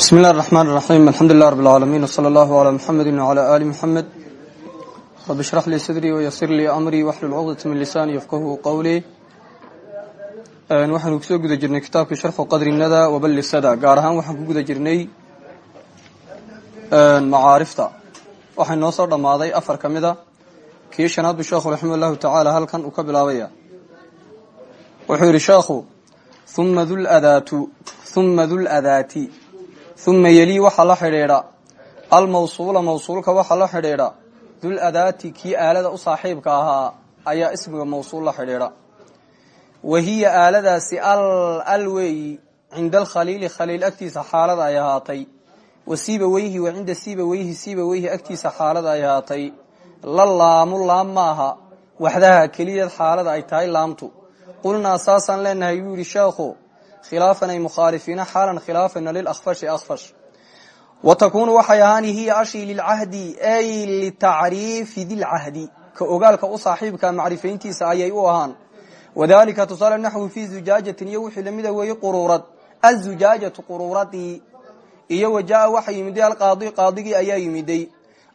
bismi اllahi الرحman الرaxيm alxamdu lilah rb اlcaalamiin wslى اllah عlى mxamedi wعlى ali mxamed rabi shrax lii sadrii wysir lii amrii waxlul cqdaة min lisaani yafqahu qowlii waxaanu kusoo guda jirnay kitaabkii sharxu qadri nada wabali sada gaar ahaan waxaan ku guda jirnay macaarifta waxay noo soo dhammaaday afar ka mida kii shanaad bu sheekhu raximah اllahu tacaala halkan uu ka bilaabaya wuxuu yidhi sheekhu uma duladaatu uma duladaati uma yelii waxaa la xidhiidha almawsuula mawsuulka waxaa la xidhiidha dul adaati kii aalada u saaxiibka ahaa ayaa ismiga mawsuul la xidhiidha wa hiya aaladaasi al al weeyi cinda alkhaliili khaliil agtiisa xaalada ay ahaatay wa siiba weyhi wa cinda siiba weyhi siiba weyhi agtiisa xaalada ay ahaatay la laamu laam maaha waxdaha keliyad xaalada ay tahay laamtu qulnaa saasaan leenahay yuu yihi sheekhu khilaafan ay mukhaalifiina xaalan khilaafana lilakfashi akfash wa takuunu waxay ahaani hiya ashii lilcahdi ay litacriifi dilcahdi ka ogaalka u saaxiibka macrifayntiisa ayay u ahaan wadalika tusaale naxwi fi zujaajatin iyo wixii lamida weeye quruurad azujaajatu quruuradii iyo wa jaa waxa yimiday alqaadi qaadigii ayaa yimiday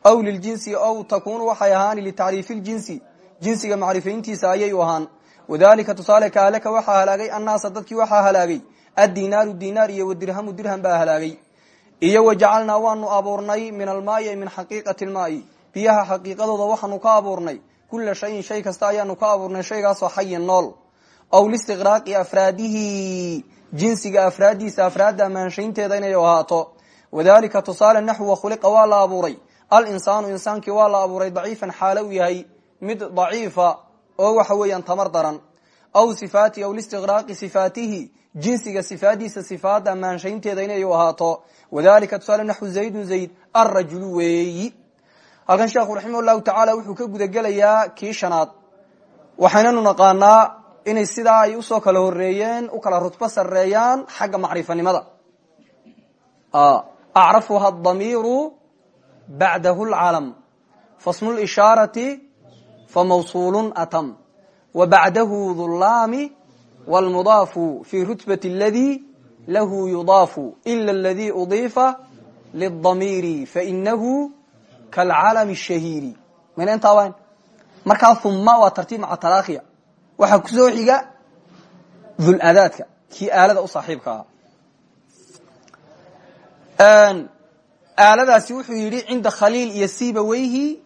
aw liljinsi aw takuunu waxay ahaani litacriifi ljinsi jinsiga macrifayntiisa ayay u ahaan wadalika tusaale kaaleka waxaa halaagay annaasa dadkii waxaa halaagay. Addinaaru dinaar iyo wadirhamu dirham baa halaagay. Iyo wajacalnaa waanu abuurnay min almaai min xaqiiqati lmaai biyaha xaqiiqadooda waxaanu ka abuurnay. Kula shayin shay kasta ayaanu ka abuurnay shaygaasoo xayin nool. Aw listiqraaqi afraadihi. Jinsiga afraadiisa afraadda amaanshaynteeda inay ahaato. Wadalika tusaale naxwa khuliqa waa la abuuray. Alinsaanu insaankii waa la abuuray daciifan xaalo yahay. Mid daciifa oo waxa weeyaan tamar daran. Aw sifaati aw listiqraaqi sifaatihi jinsiga sifaadiisa sifaada amaanshaynteeda inay ahaato. Wadalika tusaale naxwu zaydun zayd arajulu weeyi. Halkan sheekhu raximah llahu tacaala wuxuu ka gudagelayaa kii shanaad. Waxaynanu naqaanaa inay sidaa ay u soo kala horeeyeen u kala rutbo sareeyaan xagga macrifanimada acrafuha damiiru bacdahu lcalam fasmu lishaarati famawsuul atam wa bacdahu dulaami wlmudaafu fi rutbati aladi lahu yudaafu ila aladi udiifa lidamiiri fainahu kalcalami shahiiri mayna intaa markaa uma waa tartiib maca tarakhiya waxaa ku soo xiga duladaadka kii aalada u saaxiibka ahaa aaladaasi wuxuu yidhi cinda khaliil iyo sibaweyhi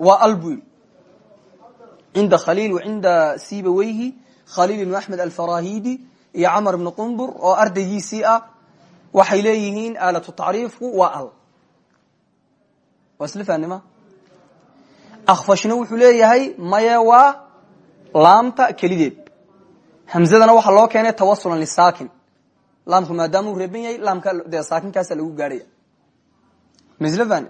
waa albul cinda khaliil wa cinda sibaweyhi khaliil ibnu axmed alfarahidi iyo camar ibnu qumbur oo ardaygiisii ah waxay leeyihiin aalatu tacriifku waa al waa isla fahnima akfashna wuxuu leeyahay maye waa laamta kelideed hamzadana waxaa loo keenay tawasulan lisaakin laamku maadaama uu reeban yahay laamka dee saakinkaasa lagu gaadhaya ma isla fahni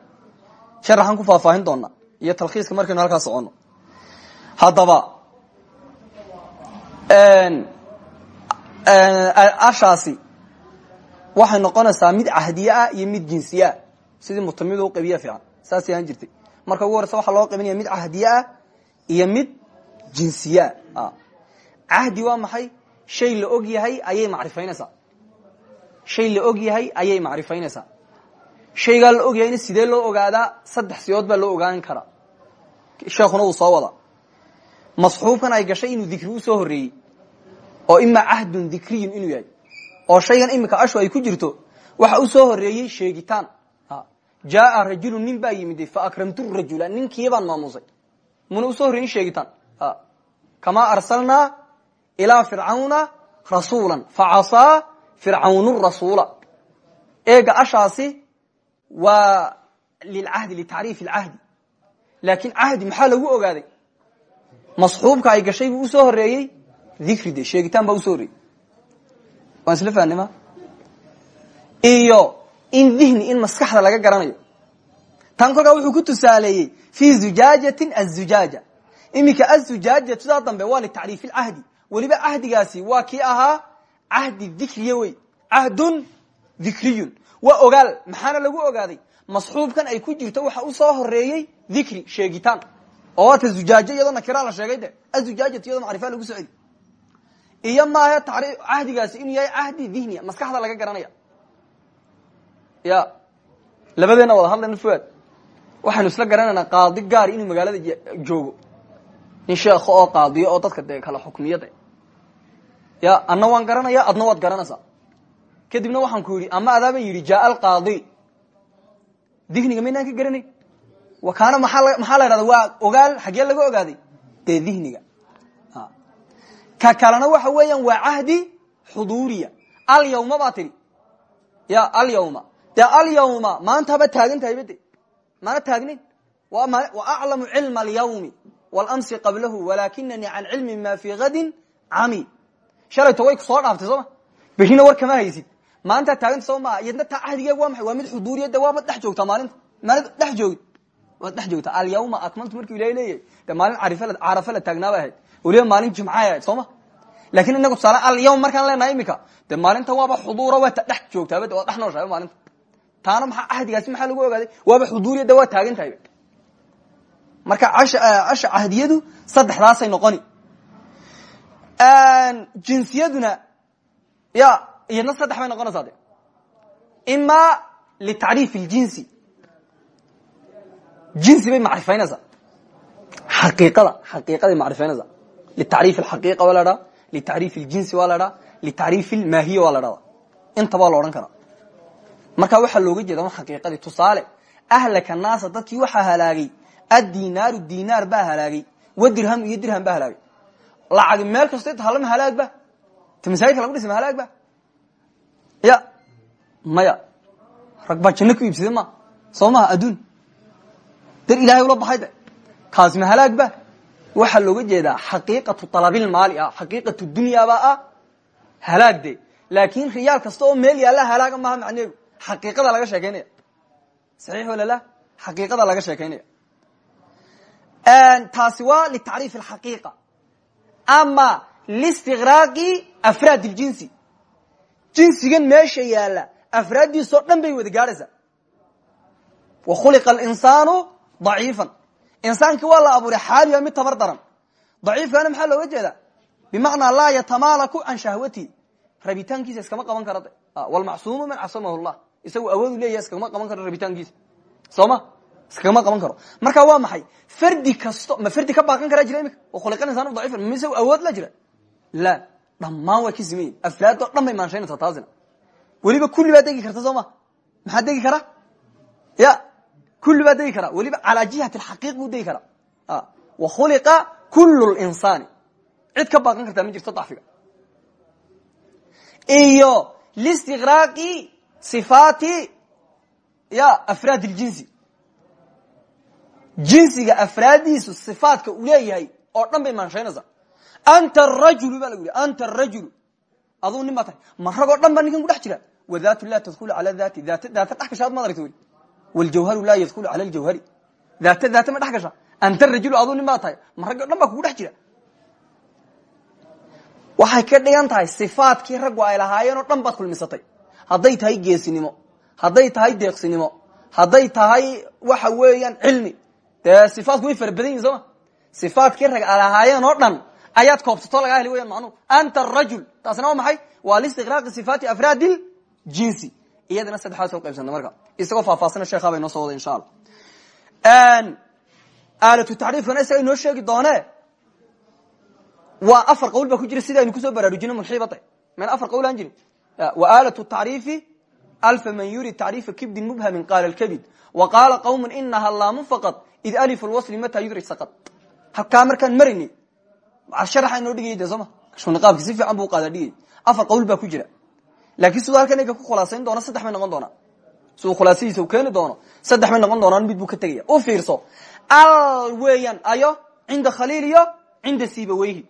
sharaxaan ku faahfaahin doona iyo talkhiiska markaynu halkaa soconno haddaba ashaasi waxay noqonaysaa mid cahdiye ah iyo mid jinsiye ah. Sidii mutamid u qabiya fiican. Saas ahaan jirtay. Marka ugu horeysa waxaa loo qaybinaya mid cahdiye ah iyo mid jinsiye ah. Cahdi waa maxay? Shay la og yahay ayay macrifaynaysaa. Shay la og yahay ayay macrifaynaysaa. Shaygaa la og yahayna sidee loo ogaadaa saddex siyood baa loo ogaan karaa. Sheekuna uu soo wada masxuubkan ay gashay inuu dikri u soo horeeyey oo ima cahdun dikriyun inuu yahay. Oo shaygan imika ashu ay ku jirto waxa u soo horeeyey sheegitaan. Jaaa rajulu nin baa yimid fa akramtu rajula ninkiibaan maamusay. Muna u soo horreeyin sheegitaan. Kamaa arsalnaa ilaa fircawna rasuula facasaa fircawn rasuula. Eega ashaasi waa lilcahdi litacriif lcahdi laakin cahdi maxaa lagu ogaaday masxuubka ay gashay buu u soo horeeyey dikri de sheegitaan baa u soo horreeyey. Waan isla fahnima iyo in dihni in maskaxda laga garanayo. Tan kolkaa wuxuu ku tusaaleeyey fi zujaajatin azujaaja iminka azujaajatu sidaa dambe waa litacriif lcahdi weliba cahdigaasi waa kii ahaa cahdi dikriya wey. Cahdun dikriyun. Waa ogaal maxaana lagu ogaaday? Masxuubkan ay ku jirto waxa u soo horeeyey dikri sheegitaan oo waata zujaajo iyadoo nakira la sheegay de. Azujaajatu iyadoo macrifa lagu soceli iyo maaha cahdigaasi inuu yahay cahdi dihniya maskaxda laga garanaya. Ya labadeena wada hadlayna fuaad waxaynu isla garanaynaa qaadi gaar inuu magaalada joogo. Nin sheekho oo qaadiyo oo dadka dee kala ya adna waan garanaya adna waad garanaysaa. Kadibna waxaan ku yidhi ama adaaba yidhi jaa alqaadi dihniga maynaan ka garanay wa kaana maaa maxaa la idhahda waa ogaal xaggee laga ogaaday? Dee dihniga. Ka kalena waxa weeyaan waa cahdi xuduuriya. Alyawma baa tidhi ya alyawma dee alyawma maantaba taagan tahay bade maana taagnayn aclamu cilma alyawmi wاlamsi qablahu walakinanii can cilmi ma fi gadin cami. Shalayto way soo dhaaftay soo ma? Berina war kama haysid. Maalintaa taaganta soo maa iyadna taa cahdigeeg waa maay waa mid xuduuriya de waaba dhex joogtaa maalinta. Maalid dhex joogid waad dhex joogtaa alyawma akmaltu markuu ilahay leeyahay de maalin carafa la taagnaaba ahayd. Waliba maalin jumcay ahayd soo ma laakiin inaga tusaale alyawm markaan leenahay imika de maalinta waaba xuduura waa dhex joogtaaba de waad dhex nooshahay maalinta. Taana maaa cahdigaasi maxaa lagu ogaaday? Waaba xuduuriya de waa taagan tahay marka casha cahdiyadu saddexdaasay noqoni. Jinsiyaduna ya iyadna saddex bay noqonaysaa de ima litacriif اljinsi jinsi bay macrifaynaysaa. Xaqiiqada xaqiiqaday macrifaynaysaa. Litacriif alxaqiiqa waa la dhaha litacriif اljinsi waa la dhaha litacriif اlmaahiya waa la dhahda intabaa la odhan karaa. Marka waxaa looga jeeda xaqiiqadii tusaale ahlaka naasa dadkii waxaa halaagay addinaaru dinaar baa halaagay wadirham iyo dirham baa halaagay. Lacag meel kasto tahallama halaag ba? Ta masaajidka lagu dhisma halaag ba? Ya maya rag baa janno ku iibsade ma? Soo maha adduun dar ilahay ula baxay de. Kaas ma halaag ba. Waxaa looga jeedaa xaqiiqatu talabilmaali ah xaqiiqatu dunyaaba ah halaag de. Laakin riyaal kasta oo meel yaalla halaaga maaha macneegu xaqiiqada laga sheekeynaya. Saxiix wala la? Xaqiiqada laga sheekeynaya. Taasi waa litacriif alxaqiiqa. Ama listiqraaqi afraad اljinsi jinsigan meesha yaalla afraaddiisoo dhan bay wada gaadhaysaa wa khuliqa alinsaanu daciifan. Insaankii waa la abuuray xaaliya mid tabar daran. Daciifkaana maxaa looga jeedaa? Bimacnaa laa yatamaalaku can shahwatihi rabitaankiisa iskama qaban kara de wlmacsuumu man casamahu llah. Isagu awoodu leeyaha iskagama qaban karo rabitaankiisa. Soo ma? Iskagama qaban karo. Marka waa maxay? Fardi kasto ma fardi ka baaqan karaa jira imika? Khuliqa insaan daciifan. Ma isagu awood la jira? La. Dhammaan way ka siman yihiin afraadoo dhan bay maanshaynaysaa taasina. Weliba kulli baa degi karta soo ma? Maxaa degi kara ya kulli baa degi kara weliba calaa jihati alxaqiiq buu degi karaa wa khuliqa kulu linsaani cid ka baaqan kartaa ma jirto dacfiga iyo listiqraaqi sifaati ya afraad اljinsi jinsiga afraaddiisu sifaadka uu leeyahay oo dhan bay maanshaynaysaa anta arajulu ba lagu yihi anta arajulu aduu nin baa tahay ma ragoo dhan baa ninkan ku dhex jira wadaatu laa tadkulu cala dati dat daata dhex gasha ad maad aragta weli waljawharu laa yadkulu cala ljawhari daata daata ma dhex gasha anta rajulu aduu nin baa tahay ma ragoo dhan baa kugu dhex jira waxay ka dhigan tahay sifaadkii raggu ay lahaayeen oo dhan baad kulmisatay hadday tahay geesinimo hadday tahay deeqsinimo hadday tahay waxa weeyaan cilmi dee sifaadku way fara badan yihiin sooma sifaadkii rag ay lahaayeen oo dhan ayaad koobsato lagaa heli weyan macnuhu anta arajul taasina waa maxay waa listiqraaqi sifaati afraadi ljinsi iyadana saddexaad soo qaybsanta marka isagoo faahfaahsana sheekhaa bay noo soo wada insha allah. Aalatu tacriifkana isaga inoo sheegi doone waa afar qawl baa ku jira sida aynu ku soo baraarujino munxiibata mayna afar qawl aan jirin. Wa aalatu tacriifi alfa man yurid tacriifa kibdin mubhamin qaala lkabid wa qaala qawmu inaha laamu faqad id alifu lwasli mataa yudrij saqad halkaa markaan marayni sharaxa inoo dhigaya de sooma shuniqaabki si fiican buu qaada dhigay. Afar qawl baa ku jira laakiin siduu halkan ega ku khulaasayn doona saddex bay noqon doonaa siduu khulaasadiisa u keeni doono saddex bay noqon doonaan mid buu ka tegaya. U fiirso. Al weeyaan ayo cinda khaliil iyo cinda sibaweyhi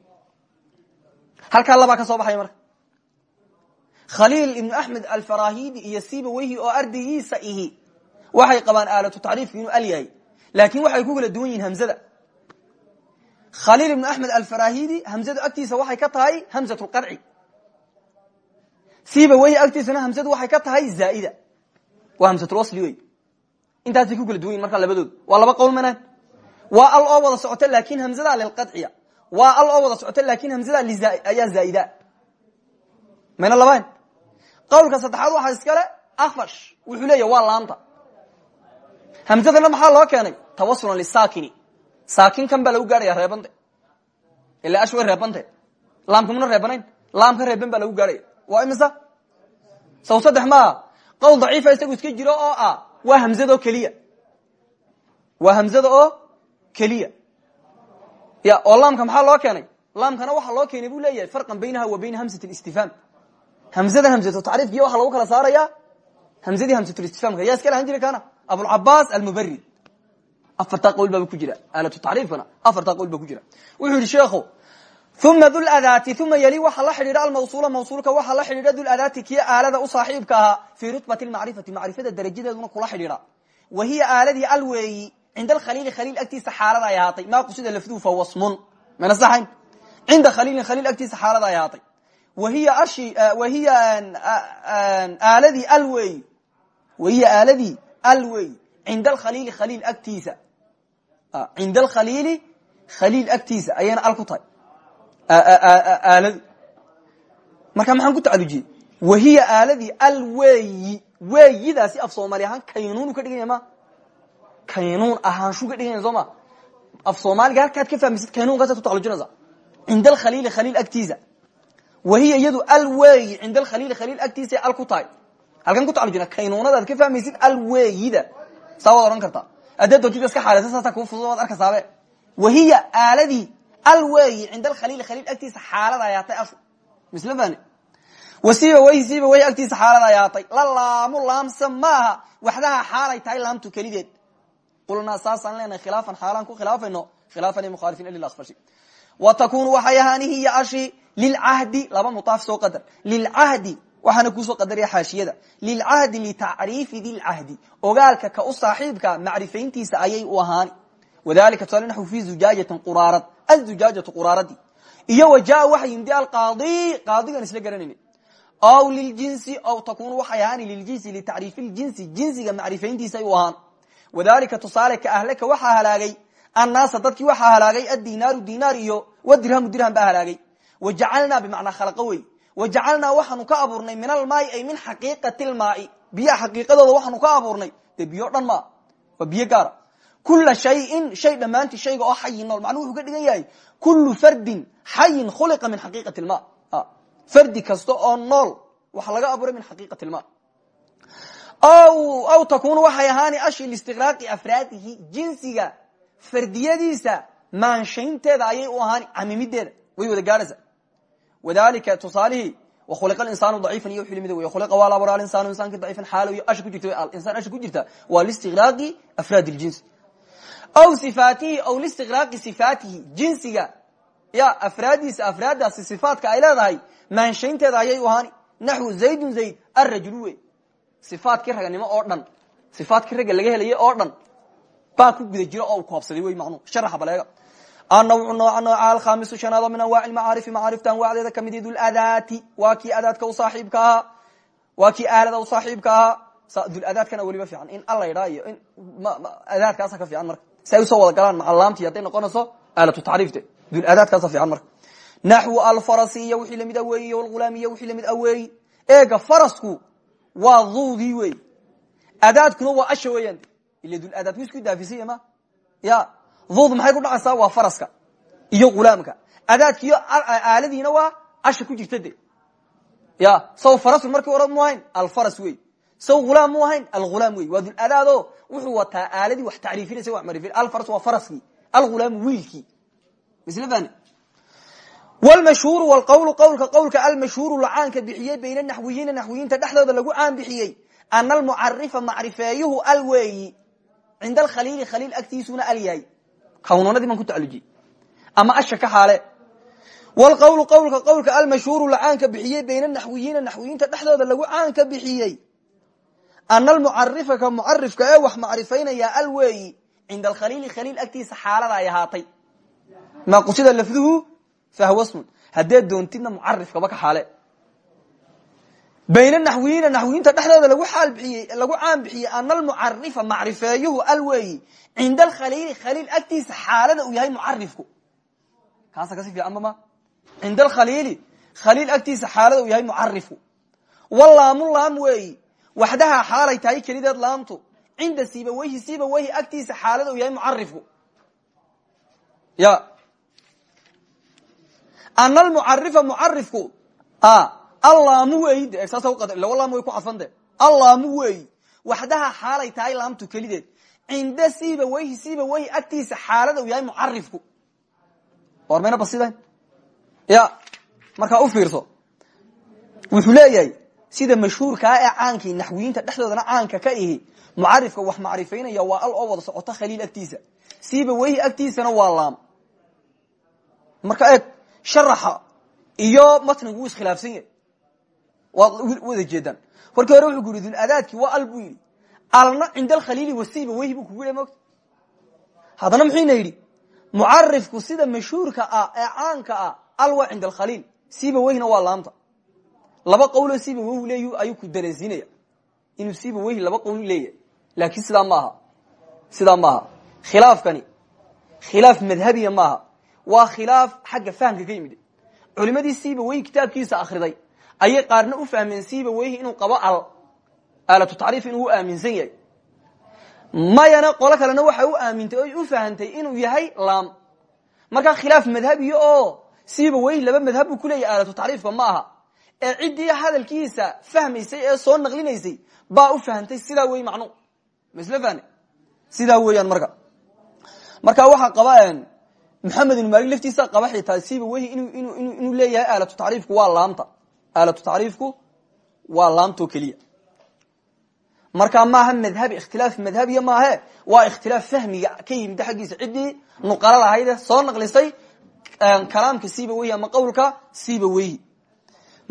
halkaa labaa ka soo baxaya marka. Khaliil ibnu axmed alfarahidi iyo sibaweyhi oo ardaygiisa ihi. Waxay qabaan aalatu tacriifku inuu al yahay. Waxay ku kala duwan yihiin hamzada. Khaliil ibnu axmed alfarahidi hamzadu agtiisa waxay ka tahay hamzat lqarci sibaweyhi agtiisana hamzadu waxay ka tahay zaaida. Waa hamzatulwasli wey intaasay ku kala duwan yihiin labadood. Waa laba qowl manaan waa al oo socota laakiin hamzada lilqadciya waa al oo socota laakiin hamzada ayaa zaaida. Mayna labayn qawlka saddexaad waxaa iskale akfash wuxuu leeyahy waa laamta hamzadana maxaa loo keenay? Tawasulan lisakini saakinkan baa lagu gaadhaya reebante. Ila ash way reebante laamkamuna reebanayn. Laamka reeban baa lagu gaadhaya waa imisa saw saddex maaha qowl daciifa isagu iska jiro oo ah waa hamzada oo keliya. Waa hamzada oo keliya. Ya oo laamka maxaa loo keenay? Laamkana waxaa loo keenay buu leeyahay farqan baynaha wa bayna hamsat istifhaam hamzada hamsatu tacriifkiy waxaa lagu kala saaraya hamzadii hamsatulistifhamka yaa iska lahan jira kana abulcabaas almubarid afartaa qowl baaba ku jira. Aalatu tacriifkana afartaa qowl ba ku jira. Wuxuu yihi sheekhu uma duladaati uma yeli waxaa la xidhiidha almawsuula mawsuulka waxaa la xidhiidha duladaati kii aalada u saaxiibka ahaa fii rutbati macrifati macrifada darajadeeduna kula xidhiidha. Wa hiya aaladii alweeyi cinda alkhaliili khaliil agtiisa xaalada ay ahaatay. Maa qusida lafduhu fa wasmun mayna saxayn? Cinda khaliilin khaliil agtiisa xaalada ay ahaatay. Wahiya ashi wahiya aaladii alweeyi wahiya aaladii alweeyi cinda alkhaliili khaliil agtiisa. Cinda alkhaliili khaliil agtiisa al tahay aaladi marka maxaan ku tacalujiyey wahiya aaladii alweeyi weeyidaasi af soomaali ahaan kaynuunu ka dhiganya ma? Kaynuun ahaanshu ka dhiganya soo ma? Af soomaaliga halkaad ka fahmaysid kaynuunkaasaad ku tacalujinaysa. Cinda alkhaliili khaliil agtiisa. Wahiya iyadu alweeyi cinda alkhaliili khaliil agtiisa al ku tahay. Halkan ku tacalujina kaynuunadaad ka fahmaysid alweeyida saa waad odhan kartaa. Adee dootida iska xaaleysa saasa kuu fudud waad arkasaabe wahiya aaladii alweeyi cinda alkhaliili khaliil agtiisa xaalada ayaatay ashu misla fani wasiiba weyhi siiba weyhi agtiisa xaalada ayaatay. La laamu laamsa maaha. Waxdaha xaalay tahay laamtu kelideed. Qulnaa saasaan leenahay khilaafan xaalaan ku khilaafayno. Khilaafan mukhaalifin lilakfashi wa takunu waxay ahaani hiya ashi lilcahdi laba mutaaf soo qadar. Lilcahdi waxaana kuusoo qadaraya xaashiyada. Lilcahdi litacriifi dilcahdi ogaalka ka u saaxiibka macrifayntiisa ayay u ahaani. Wadalika tusaale naxu fi zujaajatin azujaajatu quraaradii iyo wa jaa waxa yimid alqaadi qaadigan isla garanayni aw liljinsi aw takunu waxay ahaani liljinsi litacriifi ljinsi jinsiga macrifayntiisa ay u ahaan wadalika tusaale ka ahlaka waxaa halaagay annaasa dadkii waxaa halaagay addinaaru dinaar iyo wadirhamu dirham baa halaagay wajacalnaa bimacnaa khalaqo wey wajacalnaa waxaanu ka abuurnay min almaai ay min xaqiiqati lmaai biyaha xaqiiqadooda waxaanu kula shayin shay dhammaantii shayga oo xayin nool macnuu wuxuu ka dhigan yahay kulu fardin xayin khuliqa min xaqiiqati lma fardi kasta oo nool waxa laga abuuray min xaqiiqati lma aw takunu waxay ahaani ashi listiqraaqi afraadihi jinsiga fardiyadiisa maanshaynteeda ayay u ahaani camimideeda way wada gaadhaysa wadalika tusaalihii wakhuliqa insaanu daciifan iyo wxuu la mid wey khuliqa waa la abuuray alinsanu insanki daciifan xaalo iyo asha ku jirta insaan asha ku jirta waa listiqraaqi afraad ljinsi aw sifaatihi aw listiqraaqi sifaatihi jinsiga. Ya afraadiisa afraadaasi sifaatka ay leedahay maanshaynteeda ayay u ahaani. Naxwu zaydun zayd arajulu wey sifaatkii raganimo oo dhan sifaatkii ragga laga helaya oo dhan baa ku guda jira oo u koobsaday wey macnuu sharaxa baleega annawcu nooca nooca alkhamisu shanaad oo min anwaaci macaarifi macaarifta anwaacdeeda ka mid duladaati waa kii adaadka u saaxiibka ahaa waa kii aalada u saaxiibka ahaa. Duladaadkana weliba fiican in alla idhaa iyo in adaadkaasa ka fiican marka si ay u soo wada galaan macalaamtii hadday noqonayso aalatu tacriifte duladaadkaasa fiican marka. Naxwu alfarasi iyo wixii la mid aweeyi iyo alghulaam iyo wixii la mid aweeyi eega farasku waa duudii wey adaadkuna waa asha weeyaan. Ila duladaadku isku daafisaya ma ya duud maxay ku dhacaysaa? Waa faraska iyo ghulaamka adaadkiiyo aaladiina waa asha ku jirta de. Ya saw farasu markii mu saw hulaam mu ahayn alghulaam wey waa duladaado wuxuu wataa aaladii wax tacriifinaysa wax marifin. Alfaras waa faraskii alghulaamu wiilkii. Misla fani wlmashhuuru wlqawlu qawlka qawlka almashhuuru lacaanka bixiyey bayna naxwiyiina naxwiyiinta dhexdooda lagu caan bixiyey. Ana almucarifa macrifeeyuhu al weeyi. Cinda alkhaliili khaliil agtiisuna al yahay. Kawnunadii baan ku tacalujiyey. Ama asha ka xaale. Wlqawlu qawlka qawlka almashhuuru lacaanka bixiyey bayna naxwiyiina naxwiyiinta dhexdooda lagu ana almucarifa ka mucarifka ee wax macrifaynaya al weeyi cinda alkhaliili khaliil agtiisa xaalada ay ahaatay maa qusida lafduhu fahwa smun haddee doontidna mucarifkaba ka xaale bayna naxwiyiina naxwiyiinta dhexdooda lagu xaal bixiyey lagu caan bixiyey ana almucarifa macrifeeyuhu al weeyi cinda alkhaliili khaliil agtiisa xaalada uu yahay mucarifku kaasa kasi fiicanba ma cinda alkhaliili khaliil agtiisa xaalada uu yahay mucarifku walaamu laam weeyi waxdaha xaalay tahay kelideed laamtu. Cinda sibaweyhi sibaweyhi agtiisa xaalada u yahay mucarifku ya. Ana almucarifa mucarifku allaamu weyi de saas laba laam way ku cadfante allaamu weyi waxdaha xaalay tahay laamtu kelideed. Cinda sibaweyhi sibaweyhi agtiisa xaalada u yahay mucarifku war mayna basidan ya. Markaa u fiirso. Wuxuu leeyahay sida mashhuurkaa ee caankii naxwiyiinta dhexdoodana caanka ka ihi. Mucarifka wax macrifaynaya waa al oo wada socota khaliil agtiisa. Sibaweyhi agtiisana waa laam. Marka eeg sharaxa iyo matnigu wuu iskhilaafsan yahay. Waad wada jeedaan warkii hore wuxuu ku yidhi waa al buu alna cinda alkhaliili wasibaweyhi buu kugu yidhi mogta haddana muxuuna yidhi mucarifku sida mashhuurka ah ee caanka ah al waa cinda alkhaliil sibaweyhina waa laamta laba qawloo sibaweyhu leey ayuu ku dareensiinaya. Inuu sibaweyhi laba qowl leeyahay. Laakiin sidaa ma aha sidaa maaha. Khilaafkani khilaaf madhabiya maaha. Waa khilaaf xagga fahamka ka yimid. Culimadii sibaweyhi kitaabkiisa akriday ayay qaarna u fahmeen sibaweyhi inuu qabo al aalatu tacriif inuu aaminsan yahay mayana qolo kalena waxay u aamintay oy u fahantay inuu yahay laam. Markaa khilaaf madhabiya oo sibaweyhi laba madhab buu kuleeyahy aalatu tacriifka ma aha ee ciddii hadalkiisa fahmaysay ee soo naqlinaysay baa u fahantay sidaa wey macnu. Masl fahne sidaa weeyaan marka. Marka waxaa qaba maxamed ibn malik laftiisa qaba xitaa sibaweyhi inuu leeyahay aalatu tacriifku waa laamta. Aalatu tacriifku waa laamto keliya. Markaa maaha madhabi ikhtilaaf madhabiya maahe waa ikhtilaaf fahmiga ka yimid xaggiisa. Ciddii nuqalo soo naqlisay kalaamka sibaweyhi ama qawlka sibaweyhi markaa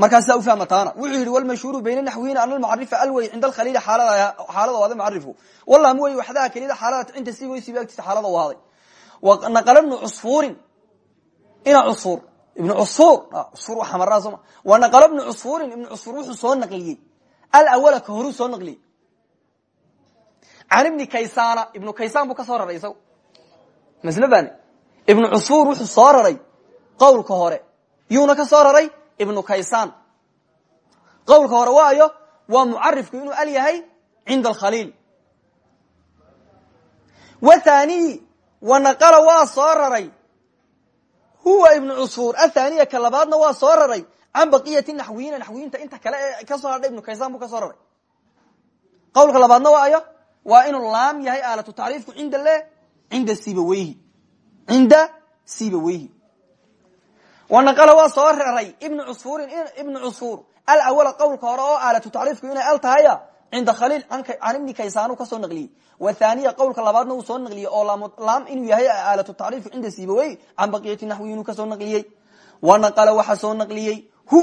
sidaa ufahma taana wuxuu yihi wlmashhuuru bayna naxwiyiina ana almucarifa alwey cinda alkhaliili xaalada waada mucarifku walam wey waxdaha kelida xaalada cinda sibawey siba agtiisa xaalada u ahaaday. Naqala ibnu cusfuurin ina cusfur ibnu cusfur cusfur waa xamaraa sooma wa naqala ibnu cusfuurin ibnu cusfur wuxuu soo naqliyey. Alawala ka horuu soo naqliyey. Can ibni kaysana ibnu kaysaan buu ka soo raray isaga masl bane ibnu cusfur wuxuu soo raray qowlka hore. Yuuna ka soo raray ibnu kaysan qowlka hore waayo waa mucarifku inuu al yahay cinda alkhaliil. Wathaniy wanaqala waa soo raray. Huwa ibnu cusfur athaniya ka labaadna waa soo raray. Can baqiyati naxwiyiina naxwiyiinta inta kale ee ka soo hadhay ibnu kaysan buu ka soo raray. Qowlka labaadna waayo waa inuu laam yahay aalatu tacriifku cinda le cinda sibaweyhi cinda sibaweyhi wanaqala waa soo raray ibnu cusfurin ibnu cusfur alawala qowlka hore oo aalatu tacriifku inay al tahaya cinda khaliil can ibni kaysaanu ka soo naqliyey. Wathaniya qowlka labaadna uu soo naqliyey oo laam inuu yahay aalatu tacriifku cinda sibawey can baqiyati naxwi inuu ka soo naqliyey. Wanaqala waxaa soo naqliyey hu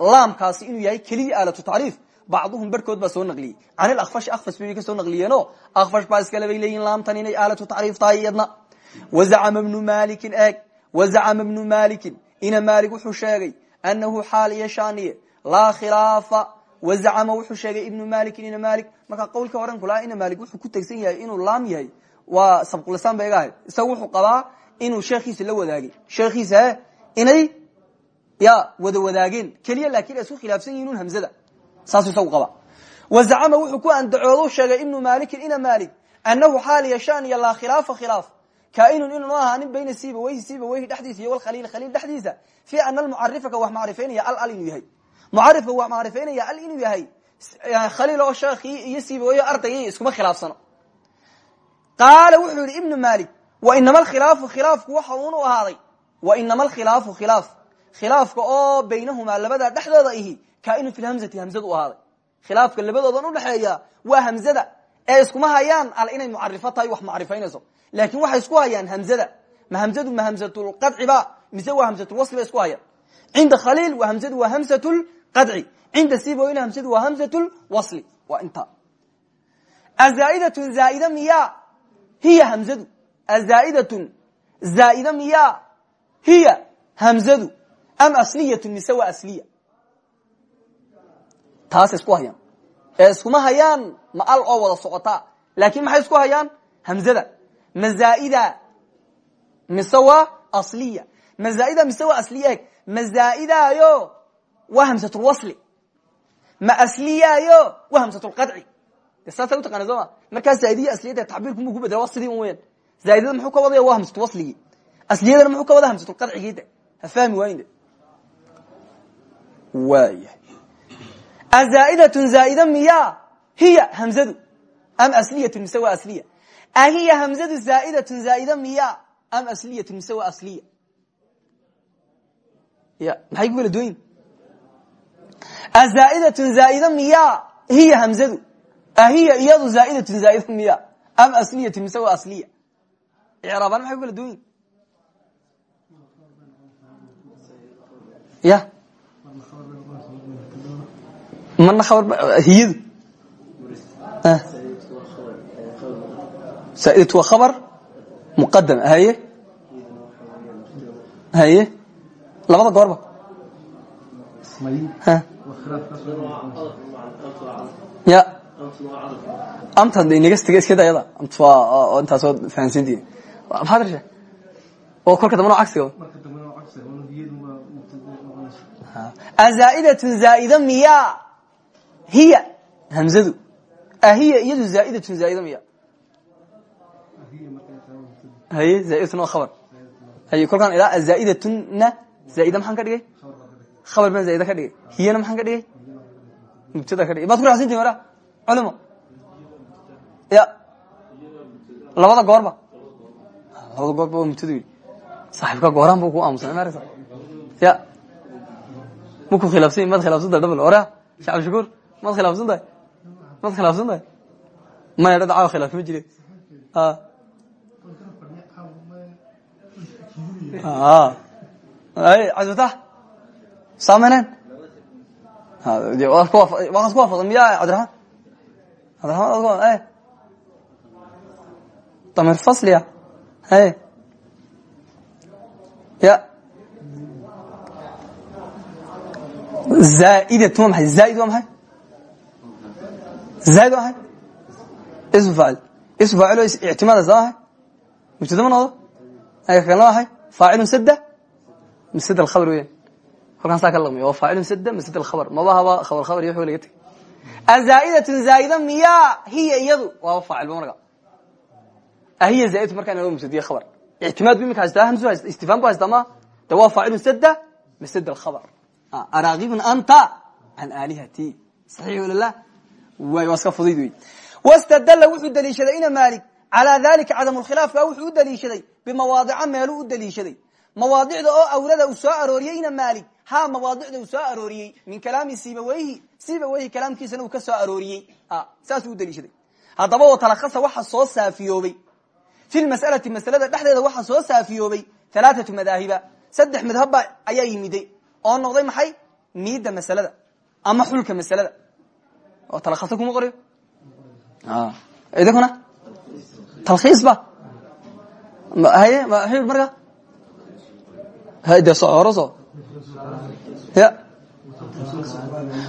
laamkaasi inuu yahay keliya aalatu tacriif. Bacduhum barhkood baa soo naqliyey. Can ilakfashi akfas bay ka soo naqliyeeno. Akfash baa iskale bay leeyihiin laamtan inay aalatu tacriif tahay iyadna wazacama wazacama bnu malikin ina malik wuxuu sheegay anahu xaal iyo shaniye laa khilaafa wazacama wuxuu sheegay ibnu malikin ina malik markaa qowlka horan kulaha ina malik wuxuu ku tegsan yahay inuu laam yahay waa sabqulisaan ba iga ahayd isaga wuxuu qabaa inuu sheekhiisa la wadaagay sheekhiisa inay ya wada wadaageen keliya laakin ay isku khilaafsan yihiin un hamzada saasuu isagu qaba wazacama wuxuu ku andacoodu sheegay ibnu malikin ina malik anahu kainun inuunu ahaanin bayna sibaweyhi sibaweyhi dhexdiisa iyo walkhaliil khaliil dhexdiisa fi ana almucarifaka wax macrifaynaya al al inuu yahay mucarifka wax macrifaynaya al inuu yahay khaliil oo sheekii iyo sibawey ardaygii iskuma khilaafsano qaala wuxuu yihi ibnu malik wainama alkhilaafu khilaafku waxa unu ahaaday wainama alkhilaafu khilaaf khilaafka oo baynahumaa labada dhexdooda ihi kainun fi lhamzati hamzada u ahaaday khilaafka labadoodan udhexeeya waa hamzada ee iskuma hayaan al inay mucarifo wax macrifaynayso laakin waxay isku hayaan hamzada. Ma hamzadu ma hamzatulqadci ba? Mise waa hamzatulwasli bay isku hayaan. Cinda khaliil waa hamzadu waa hamzatulqadci cinda siboyna hamzadu waa hamzatulwasli waa inta. Azaa'idatun zaaida miya hiya hamzadu. Azaa'idatun zaa'ida miya hiya hamzadu. Am asliyatun mise waa asliya? Taasay isku hayaan. Ee iskuma hayaan ma al oo wada socota laakin maxay isku hayaan? Hamzada mazaaida mise waa asliya mazaaida mise waa asliya mazaaidaayo waa hamsatulwasli ma asliyaayo wa hamsatulqadci de saasa utaqana soo ma markaa zaaidiya asliyada tacbiirku mu ku bedela wa sidii un weyan zaaidada muxuu ka wadaya waa hamsatu wasligii asliyadana muxuu ka wada hamsatulqadcigii de ha fahmi waayin de waaya azaa'idatun zaa'ida miya hiya hamzadu am asliyatun mise waa asliya ahiya hamzadu zaa'idatun zaa'ida miya am asliyatun mise waa asliya ya maxay ku kala duwan yihiin azaa'idatun zaa'ida miya hiya hamzadu ahiya iyadu zaa'idatun zaa'ida miya am asliyatun mise waa asliya icraabaan maxay ku kala duwan yihiin ya mana khabar hiyadu zaaidatu waa khabar muqadam haye haye labada goorba. Ya. Amta nagstiga iskada ayada. Amt waa intaas oo fahansantiin maxaad rasha oo kolka dambana cagsiga azaa'idatun zaa'ida miya hiya. Hamzadu. Ahiya iyadu zaa'idatun zaa'ida miya haye zaa'idatun waa khabar haye kolkaan ilaa azaa'idatuna zaa'ida maxaan ka dhigay khabar baan zaa'ida ka dhigay hiyana maxaan ka dhigay mubtada ka dhigay maad ku raxsantihin wara culimo ya labada goorba labada goorba waa mubtada wey saaxibka gooraan bu ku aamusan ma aragta ya maku khilaafsan maad khilaafsan tahay dabl ora shacab shakuur maad khilaafsan tahay maad khilaafsan tahay maya dhada caawa khilaaf ma jire cabdifatax saameneen waad ku waafaqda miya cabdiraxmaan cabdiraxmaan damir fasliya haye ya zaaidatu waa maay zaaid waa maay zaaid waa maay ismu faacil ismu faacil oo ictimaada soo mahay mubtada ma noqdo kalna waa maay faacilun sada masd alkhabr weyan kolkaan saa ka laqmiy waa faacilun sada masd alkhabr maba haba khabar khabar iyo waxba laga tegay azaa'idatun zaa'ida miya hiya iyadu waaba faacil bamanaga ahiya zaa'idatu markaa inaa mubtadiye khabar ictimaad bu imika haystaa hamsu haysta istifhaam bu haystaa ma de waa faacilun sada masd alkhabr araagibun anta can aalihati saxiix walalah way waa iska fudayd wey wastadalla wuxuu daliishaday ina maalik calaa dalika cadamulkhilaafka wuxuu u daliishaday bimawaadica meeluu u daliishaday mawaadicda oo awlada uu soo arooriyey ina maalik ha mawaadicda uu soo arooriyey min kalaami sibaweyhi sibaweyhi kalaamkiisana uu ka soo arooriyey saasuu u daliishaday haddaba oo talakasa waxa soo saafiyoobay fi lmas'alati masalada dhexdeeda waxa soo saafiyoobay halaathatu madaahiba saddex madhabba ayaa yimiday oo noqday maxay niida masalada ama xulka masalada oo talakasa kuma qorayo idinkuna talkhiis ba haye xul marka. De sooroso ya.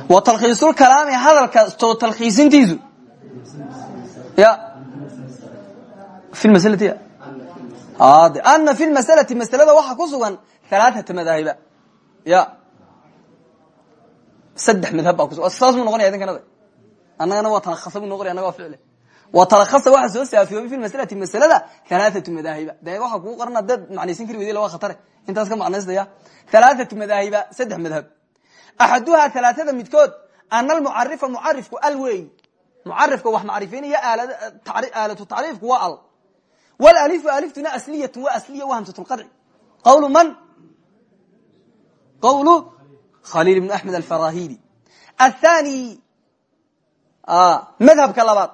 Wa talkhiisulkalaami hadalka soo talkhiisintiisu ya. Fi lmaslati ade ana fi lmasalati masalada waxaa ku sugan halaathata madaahiba ya. Saddex madhab baa kusugan saas buu noqonaya idinkanada annagana waa talakasa buu noqonaya annaga waa ficile wa talakasa waxa soo saafiyoobay fi masalati masalada halaathatu madaahiba. De waxaa kugu qoran dad macnaysan kari weyday waa khatare. Intaas ka macnaystaya halaathatu madaahiba saddex madhab. Axaduhaa halaathada midkood ana almucarifa mucarifku al weey mucarifka wax macrifinaya aalatu tacriifku waa al. Wlalifu aliftuna asliyatu waa asliya wa hamsat lqadci qawlu man? Qawlu khaliil ibn axmed alfarahidi. Athani. Madhabka labaad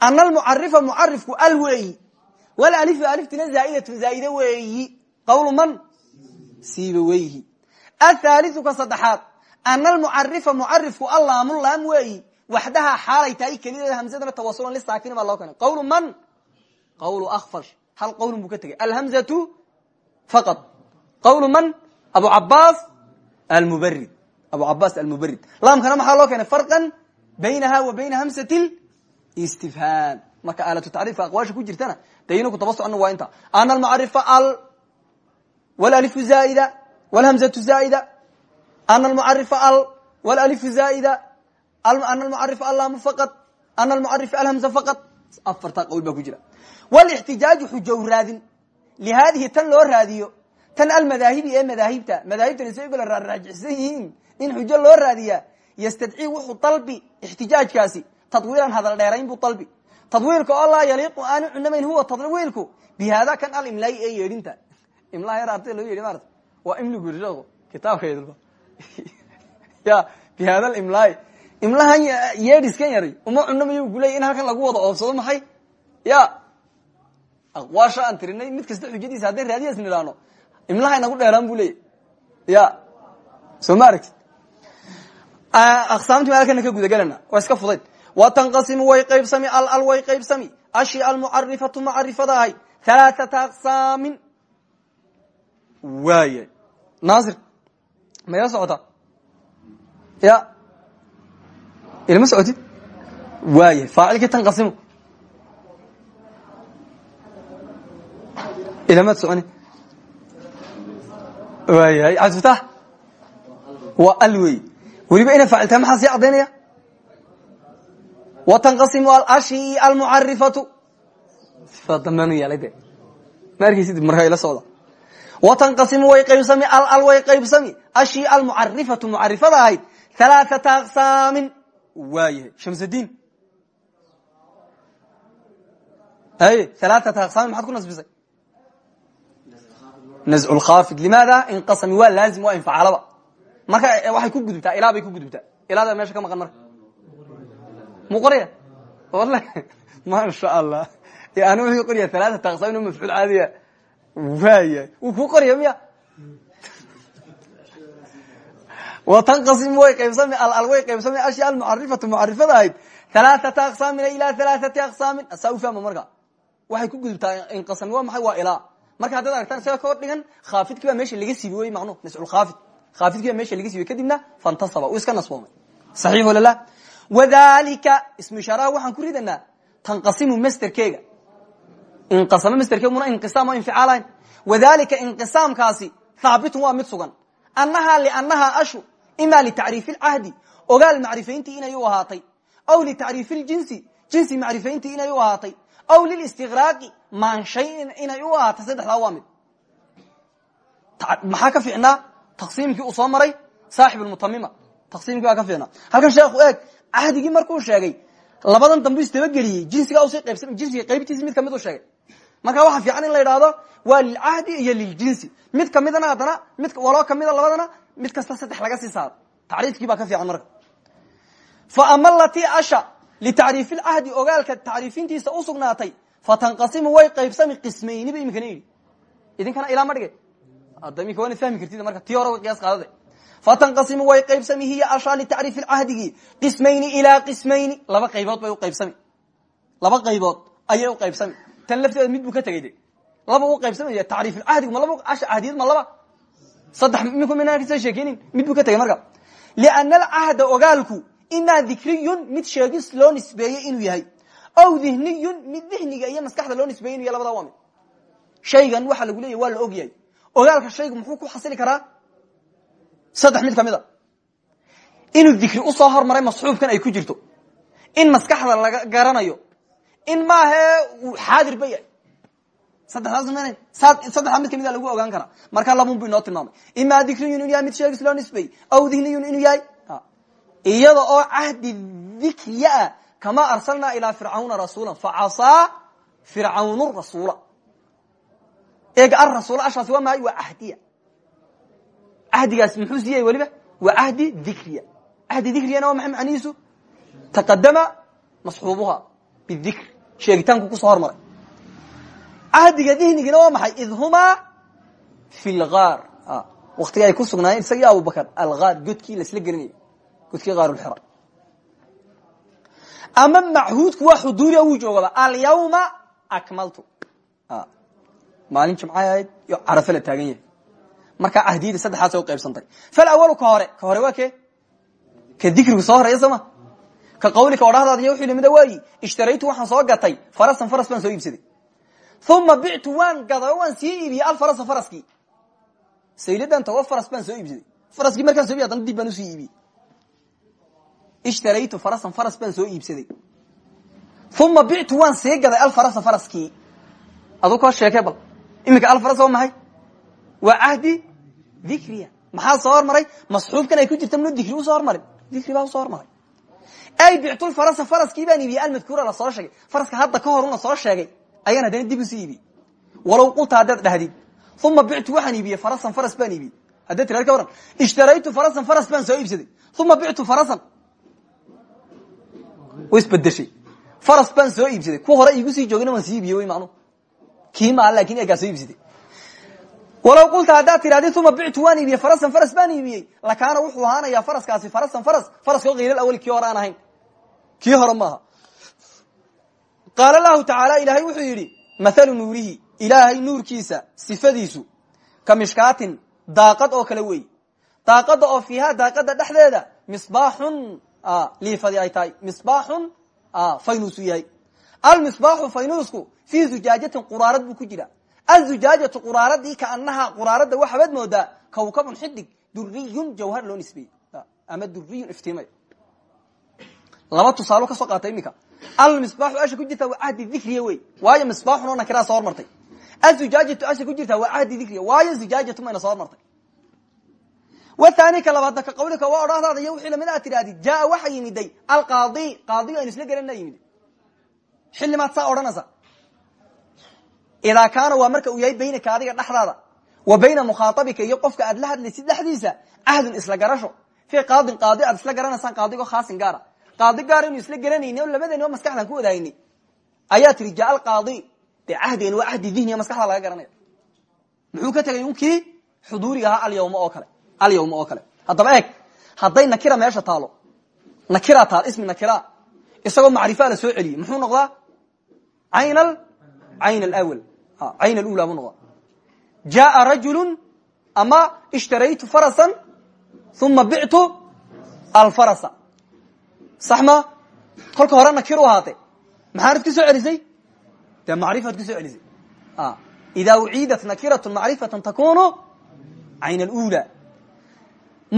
ana almucarifa mucarifku al weeyi wlalifu aliftuna zaaidatu zaaide weeyi qawlu man siiba weyhi athaliu ka saddexaad ana almucarifa mucarifku allaamu laam weeyi waxdaha xaalay tahay kelideeda hamsadana tawasulan lisaakin baa loo keenay qawlu man qawlu akfash hal qawlun buu ka tegay alhamzatu faqad qawlu man abu cabaas almubarid abu cabaas almubarid laamkana maxaa loo keenay farqan baynaha wa bayna hamsati istifhaam marka aalatu tacriifka aqwaasha ku jirtana dayna ku daba socona waa inta. Ana almucarifa al wlalifu zaaida wlhamzatu zaaida. Ana almucarifa al wlalifu zaaida. Ana almucarifa allamu faqad ana almucarifa alhamza faqad afartaa qawl baa ku jira. Wlixtijaaju xujow raadin. Lihaadihi tan loo raadiyo tan almadaahibi ee madaahibta madaahibtani say kala raaraajisan yihiin in xujo loo raadiyaa ystadcii wuxuu dalbi ixtijaajkaasi tadwiilan hadal dheerayn buu dalbi tadwiilka oo laa yaliiqu aanu cunamayn huwa tadwiilku bi haada kan alimlaai ee yeedhinta imlaha yar artay loo yeedhi maarata waa imligu yiri sheekhu kitaabkeedba ya bi hada alimlaai imlahan yeedhiskan yaray uma cunamayo guley in halkan lagu wada oobsado maxay ya aqwaasha aan tirinay mid kasta xujadiisa hadday raadiyas nidhaano imlaha inagu dheeraan bu leeya ya soo ma aragti aqsaamtii halkana iska fudayd wa tanqasimu way qaybsami alal way qaybsami ashi almucarifatu mucarifada ahay halaaثata aqsaamin waaya naasir mayla socota ya ilma socotid waaya faacilkii tanqasimu ilamaad soconi waayahay cabdifatax waa al wey weliba ina faaciltaa maxaa sii caddaynaya wa tanqasimu alashi almucarifatu sifaad dambanu yeelay de ma arkaysid markaa ila socda wa tanqasimu way qaybsami alal way qaybsami ashi almucarifatu mucarifada ahayd halaaثata aqsaamin waayahay shamsdiin haye halaaثata aqsaamin maxaad ku nasbisay nazcu lkhaafid limaada inqasami waa laazim waa infacalaba marka waxay ku gudubtaa ilaa bay ku gudubtaa ilaada meesha ka maqan marka mu qoraya wala maasha allah yani wuxuu qoraya alaata aqsam inu mafcuul caadiya waaya wuu ku qoraya miya watanqasim way qaybsami alal way qaybsami ashya almucarifatu mucarifada ahayd alaaata aqsaamin ilaa alaaati aqsaamin saa ufahma marka waxay ku gudubtaa inqasami waa maxay waa ilaa marka haddaad aragtaan isaga kahor dhigan khaafidkii baa meesha laga siibi wey macnu nisculkhaafid khaafidkii baa meesha laga siibiy kadibna fantasaba uu iska nasboomay saxiix walala wadalika ismu ishaaraha waxaan ku ridanaa tanqasimu masterkeega inqasamo masterkeeguna inqisaam oo inficaalayn. Wadalika inqisaamkaasi haabitun waa mid sugan. Annahaa liannahaa ashu ima litacriifi lcahdi ogaal macrifayntii inay u ahaatay. Aw litacriifi ljinsi jinsi macrifayntii inay u ahaatay. Aw lilistiqraaqi maanshay inay u ahaatay saddexdaa waa mid. Ka fiicnaa? Taqsiimkii uu soo maray saaxib lmutamima ka fiicnaa. Halkan sheekhu eeg cahdigii markuu sheegay labadan dambu isdabageliyey jinsigaa u sii qaybsam jinsiga qaybtiisi mid ka mid u sheegay. Marka waxaa fiican in la idhaahdo waa lilcahdi iyo liljinsi mid kamidana haddana mid waloo kamida labadana mid kasta saddex laga sii saaro. Tacriifkii baa ka fiican marka. Fa ama latii asha litacriifi lcahdi ogaalka tacriifintiisa usugnaatay fatanqasimu way qaybsami qismayniba iminkana yidhi. Idinkana ilaa ma dhige waanad fahmi kartid marka tii qiyaas qaadade fatanqasimu way qaybsami hiya ashaa litacriifi lcahdigii qismayni ilaa qismayni. Laba qaybood bay uqaybsami laba qaybood ayay uqaybsami tan lafteeda mid buu ka tegay de. Laba u qaybsamaya tacriifulcahdigu ma laba asha cahdiyad ma laba? Saddex minku minasa sheekeynin. Mid buu ka tegay marka. Liana alcahda ogaalku imaa dikriyun mid sheegis loo nisbeeyey inuu yahay. Aw dihniyun mid dihniga iyo maskaxda loo nisbeeyey inu yahy labada waa mid shaygan waxaa lagu leeyahy waa la og yahay ogaalka shaygu muxuu ku xasili karaa saddex mid ka mid a inuu dikri u soo hormaray masxuubkan ay ku jirto. In maskaxda laga garanayo. In maahee uu xaadir ba yahay. Saddexdaas m saddexdaa mid ka mid a lagu ogaan karaa markaa labun bu inoo tilmaamay. Imaa dikriyun inuu yahay mid sheegis loo nisbeeyey aw dihniyun inuu yahay. Iyada oo cahdi dikriya ah kama arsalnaa ilaa fircawna rasuula facasaa fircawn rasuula. Eega arasuul ashaasi waa maay waa cahdiya cahdigaas muxuu siiyay weliba waa cahdi dikriya cahdi dikriyana waa maxay macnihiisu taqadama masxuubuha bidikr sheegitaanku ku soo hormaray cahdiga dihnigina waa maxay id humaa fi lgaar waktiga ay ku sugnaayeen isagii abubakar algaar godkii lasla gelinaya godkii gaarulxira ama machuudku waa xuduuriya wuu joogaba alyawma akmaltu maalin jimcay ahayd iyo carafe la taagan yahay markaa cahdiyada saddexaas u qaybsantay. Falawalu ka hore ka hore waa ka dikrigu soo horreeya sooma ka qawlika odhahdaad iyo wuxuu lamida waayi ishtaraytu waxaan soo gatay farasan faras baan soo iibsaday. Uma bictu waan gada waan sii iibiyey alfarasa sayladan tago faras baan soo iibsaday. Faraskii markaan so iibiy dib baan u sii iibiyey ishtaraytu farasan faras baan soo iibsaday. Uma bictu waan sii gaday alfarasa faraskii. Adu koo sheeke bal iminka alfaras waa maxay waa cahdi dikriya. Maxaa soo hormaray? Masxuubkan ay ku jirta mnu dikri u soo hormarin dikri baa u soo hormaray. Ay bictulfarasa faraskii baan iibiyey almadkuura la soo sheegay. Faraska hadda ka horun la soo sheegay. Ayaan haddana dib u sii iibiyey walow qulta haddaad dhahdid. Uma bictu waxaan iibiyey farasan faras baan iibiyey haddaad tiraad ka waran ishtaraytu farasan faras baan soo iibsaday. Uma bictu farasan way isbedeshay faras baan soo iibsaday. Ku hore iigu sii joogina waan sii iibiyey wy macnuhu kii maa laakiin egaa soo iibsaday walow qulta haddaad tidhahdid uma bictu waan iibiyey farasan faras baan iibiyey. Lakaana wuxuu ahaanayaa faraskaasi farasan faras faraskao hayral awali kii hore aan ahayn. Kii hore maaha qaala lahu tacaala wuxuu yidhi mathalu nuurihi ilaahay nuurkiisa sifadiisu ka mishkaatin oo kale wey daaqada oo fiiha daaqada dhexdeeda misbaaxun liifadi ay tahay misbaaxun faynuusu yahay. Almisbaaxu faynuusku fii zujaajatin quraarad buu ku jira azujaajatu quraaradii kaanaha quraarada waxabaad moodaa kawkabun xidig duriyun jawhar loo nisbeeyey ama duriyun iftiimay. Laba tusaalo ka soo qaatay iminka. Almisbaaxu asha ku jirta waa cahdi dikriya wey. Waayo misbaaxun oo nakiraa soo hormartay. Azujaajatu asha ku jirta waa cahdi dikriya. Waayo zujaajatu mayna soo hormartay. Wathani ka labaadna ka qawlika waa odhahdaada iyo wixii la mid aad tidhahdid jaa waxa yimiday alqaadi. Qaadiga aynu isla saa odhanaysa idaa kaana waa marka uu yahay baynaka adiga dhexdaada wa bayna mukhaaabika iyo qofka aad la hadlaysid dhexdiisa cahdun isla garasho fii qaadin qaadi aad isla garanaysaan qaadigo khaasin gaara qaadi gaar inu isla garanayni o labadeen oo maskaxdan ku wadahaynay ayaa tiri jaa alqaadi dee cahdigan waa cahdi dihniya maskaxda laga garanaya muxuu ka tegay unkii xuduuriga ahaa alyawma oo kale alyawma oo kale haddaba eeg hadday nakira meesha taalo nakira taal ismi nakira isagoo macrifaa la soo celiyey muxuu noqdaa ayn ayn alawal ayn alula buu noqdaa jaa rajulu ama ishtaraytu farasan uma bictu alfarasa. Sax ma kolka hore nakiru ahaate maxaanad ku soo celisay? Dee macrifaad ku soo celisay. Ida uciidat nakiratu macrifatan takunu ayn alula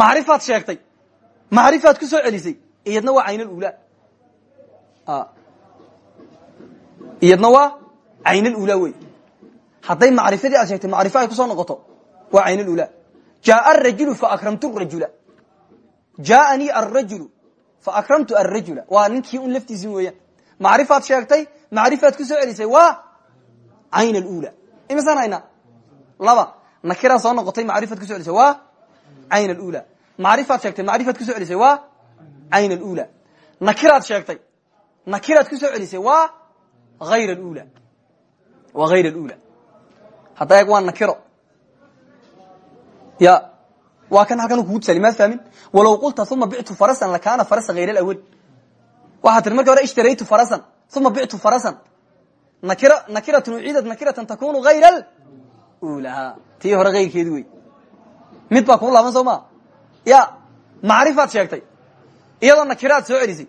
macrifaad sheegtay. Macrifaad ku soo celisay. Iyadna waa cayn alula iyadna waa cayn alula wey hadday macrifadii aad sheegtay macrifo ay ku soo noqoto waa cayn alula jaa arajulu faakramtu rajula jaaanii arajulu faakramtu arajula waa ninkii un laftiisi weeyaan. Macrifaad sheegtay macrifaad ku soo celisay waa cayn alula imisaan haynaa laba. Nakiraad soo noqotay macrifaad kuso celisay waa cayn alula macrifaad sheegtay macrifaad ku soo celisay waa cayn alula nakiraad sheegtay nakiraad ku soo celisay waa hayr alula waa hayr alula hadda eeg nakiro. Ya waa kan halkan kugu tusali maad fahmin? Walow qulta uma bictu farasan lakaana farasa hayr alawal waxaa tiri marki hore ishtaraytu farasan. Uma bictu farasan. Nakira nakiratun uciidat nakiratan takunu hayr alula. Tii hore hayrkeedi wey. Mid baa kuu laaban soo ya macrifaad sheegtay. Iyadoo nakiraad soo celisay.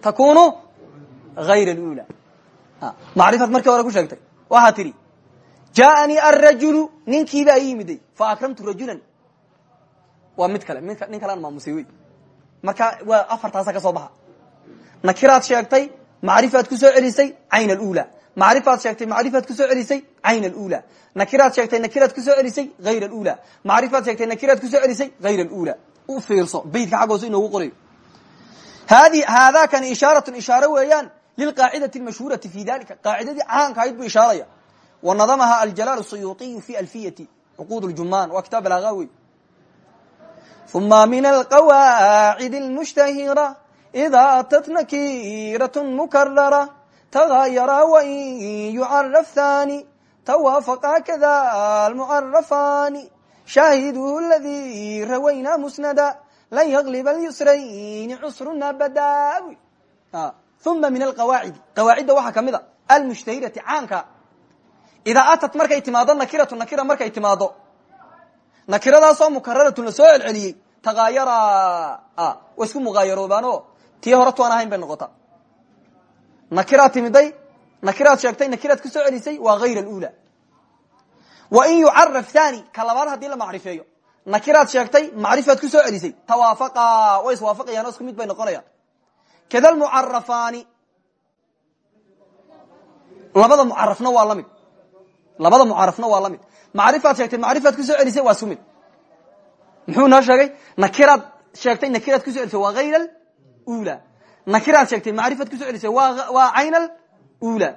Takunu hayr alula. Macrifaad markii hore ku sheegtay. Waxaa tidhi jaaanii arajulu ninkiibaa ii yimiday fa akramtu rajulan waa mid kale nin kalean maamusay marka waa afartaasa ka soo baxa nakiraad sheegtay macrifaad ku soo celisay cayn alula macrifaad sheegtay macrifaad ku soo celisay cayn alula nakiraad sheegtay nakiraad ku soo celisay hayr alula macrifaad sheegtay nakiraad ku soo celisay hayr alula u fiirso beytka xaggoosu inoogu qorayo hadi haadakani ishaaratun ishaare weeyaan lilqaacidati almashhuurati fi dalika qaacidadii caanka ahayd buu ishaaraya wa nadamaha aljalaal suyuuطiyu fi alfiyati cuquud ljumaan waa kitaab balaaga wey uma min alqawaacid اlmushtahira ida atat nakirat mukarara tagayara wain yucaraf thani twaafaqa kada almucarafani shaahiduhu ladii rawayna musnada lan yagliba alyusrayni cusruna badaa uma min alqawaacidi qawaacidda waxaa ka mid a almushtahirati caanka idaa atat markay timaado nakiratu nakira markay timaado nakiradaasoo mukararatum la soo celceliyey takaayara way isku muqaayaroobaanoo tii hore tu aan ahayn bay noqotaa nakiraad timiday nakiraad sheegtay nakiraad ku soo celisay waa hayr alula wa in yucaraf thani ka labaad haddii la macrifeeyo nakiraad sheegtay macrifaad ku soo celisay tawaafaqa way iswaafaqayaan oo isku mid bay noqonayaan kada lmucarafaani labada mucarafna waa la mid labada mucarafna waa la mid macrifaad sheegtay macrifaad ku soo celisay waa sumid. Muxuu noo sheegay? Nakiraad sheegtay nakiraad ku soo celisay waa hayr ula nakiraad sheegtay macrifaad ku soo celisay waa cayn ula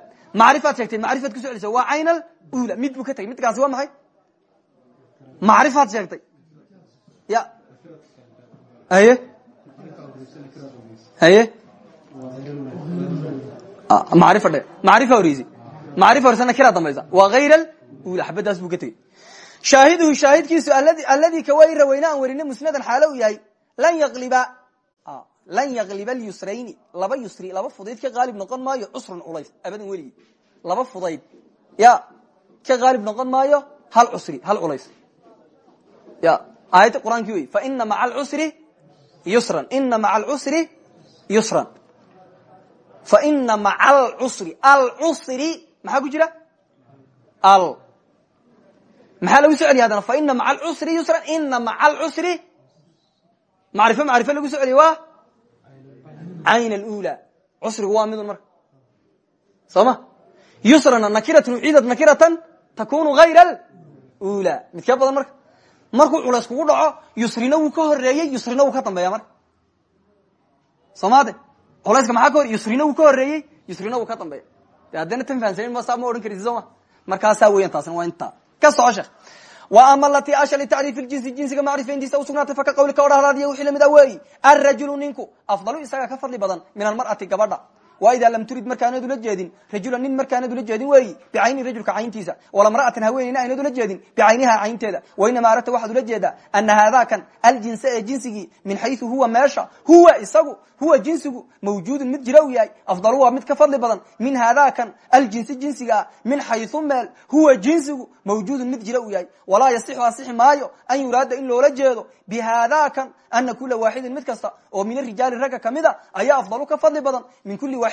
macrifaad sheegtay macrifaad ku soo celisay waa cayn ula mid buu ka tegay midkaasi waa maxay? Macrifaad sheegtay. Ya. Haye haye macrifa dhe macrifa horeyse macrifa horeyse nakira dambaysa. Waa hayr ula xabadaas buu ka tegey. Shaahiduhu shaahidkiisu aladi kawai raweyne aan werine musnadan xaalo u yahay. Lan yaliba lan yakliba alyusrayni. Laba yusri laba fudayd ka qaalib noqon maayo cusrun culays abadan weligii laba fudayd. Ya ka qaalib noqon maayo hal cusri hal culays ya aayadda qur'aankii wey faina maca alcusri yusran. Ina maca alcusri yusran. Faina maca alcusri alcusri maxaa ku jira? Al. Maxaa lagu so celiya haddana faina maca alcusri yusran ina maca alcusri macrifo macrifo lagu so celiya waa cayn alula cusrigu waa midun marka. Soo ma? Nakiratun uciidat nakiratan takunu hayr alula midkee badan marka. Markuu culays kugu dhaco yusrina wuu ka horeeyey yusrina wuu ka dambeeya marka. Soo culayska maxaa ka hor yusrina wuu ka horeeyey yusrina wuu ka dambeeya haddana tan fahansanin ma saa ma karisi soo ma markaasaa weyan taasina waa intaa. Ka soco sheekh wa ama alatii asha litacriif ljinsi jinsiga macrifayntiisa usugnaatay faka qawlika odhahdaadiyo wixii la mid a weeyi alrajulu ninku afdalu isaga ka fadli badan min almar'ati gabadha wa idaa lam turid markaanad ula jeedin? Rajulan nin markaanad ula jeedin weeyi? Bicayni rajulka cayntiisa. Walamra'atan haweeneyna aynad ula jeedin? Bicayniha caynteeda. Wainama aragta waxaad ula jeedaa? Ana haadakan aljinsa ee jinsigii min xaysu huwa meesha. Huwa isagu huwa jinsigu mawjuudun mid jira u yahay. Afdalu waa mid ka fadli badan. Min haadakan aljinsi jinsigaa min xaysu meel. Huwa jinsigu mawjuudun mid jira u yahay. Walaa yasixu asixi maayo an yuraada in loola jeedo. Bihaadakan ana kula waaxidin mid kasta oo min arijaali ragga kamida ayaa afdalu ka fadli badan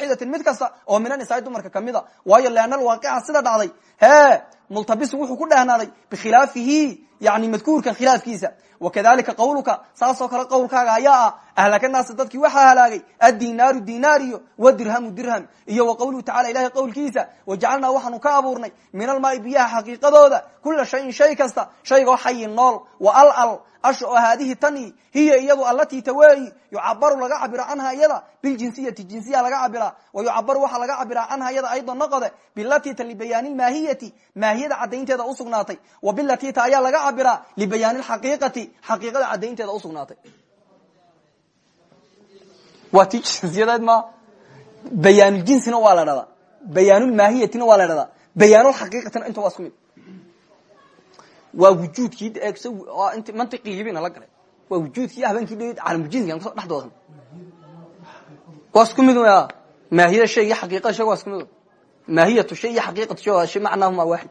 waaxidatin mid kasta oo min anisaai dumarka kamida waayo leana alwaaqica sida dhacday. He multabisu wuxuu ku dhehnaaday bikhilaafihi yani madkuurkan khilaafkiisa. Wakadalika qawluka saasoo kale qowlkaaga ayaa ah ahlaka naasi dadkii waxaa halaagay addinaaru dinaariyo wadirhamu dirham. Iyo wa qawluhu tacala ilahay qowlkiisa wajacalnaa waxaanu ka abuurnay min almaai biyaha xaqiiqadooda kula shayin shay kasta shaygoo xayin nool. Wa al al asha oo haadihi tani hiya iyadu allatii taweeyi yucabaru laga cabira canha iyada biljinsiyati jinsiya laga cabira wa yucabaru waxaa laga cabira canha iyada aydan noqode maahiyada cadaynteeda usugnaatay wa bilatii ta ayaa laga cabira libayaani xaqiiqati xaqiiqada cadaynteeda usugnaatay waa ti jinsiyadeed ma bayaanuljinsina waa la dhahdaa. Bayaanulmaahiyatina waa la dhahdaa. Bayaanulxaqiiqatina inta waa isku mid waa wujuudkii int mantiqigiibina la galay. Waa wujuudkii habeenkii dh caalamujinsigan kuso dhexdoodan waa isku mid maahiyada shay iyo xaqiiqada shay waa isku mid maahiyatu shay iyo xaqiiqatu shay shay macnaahuma waaxid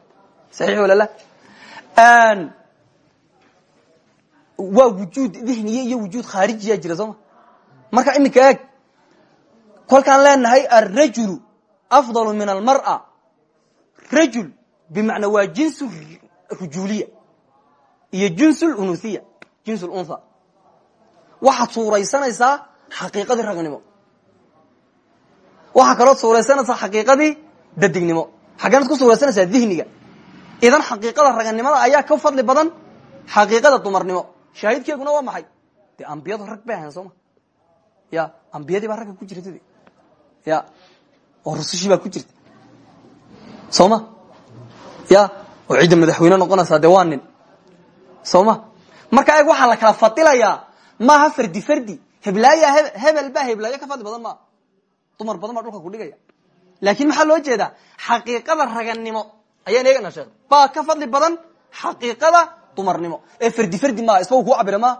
saxiix wala la waa wujuud dihniye iyo wujuud khaarijiya jira sooma marka iminka eeg kolkaan leenahay alrajulu afdalu min almar'a rajul bimacnaa waa jinsu rujuliya iyo jins unuhiya jins unha waxaad suuraysanaysaa xaqiiqadii ragnimo waxaa kalood suuraysanaysaa xaqiiqadii dadignimo xaggeenad ku suuraysanaysaa dihniga idan xaqiiqada raganimada ayaa ka fadli badan xaqiiqada dumarnimo. Shaahidkeeguna waa maxay? Dee ambiyadu rag bay ahayn sooma ya ambiyadii baa ragga ku jirta de ya oo rusushii baa ku jirta sooma ya oo cidda madaxweyne noqonaysaa dee waa nin. Soo ma? Marka eeg waxaa la kala fadilayaa maaha fardi fardi heblaaya hebel baa heblaayo ka fadli badan maa dumar badan baa dhulka kudhigaya laakin maxaa loo jeedaa? Xaqiiqada raganimo ayaan eegana sheekh. Baa ka fadli badan xaqiiqada dumarnimo. Ee fardi fardi maaha isba u kuu cabira maaha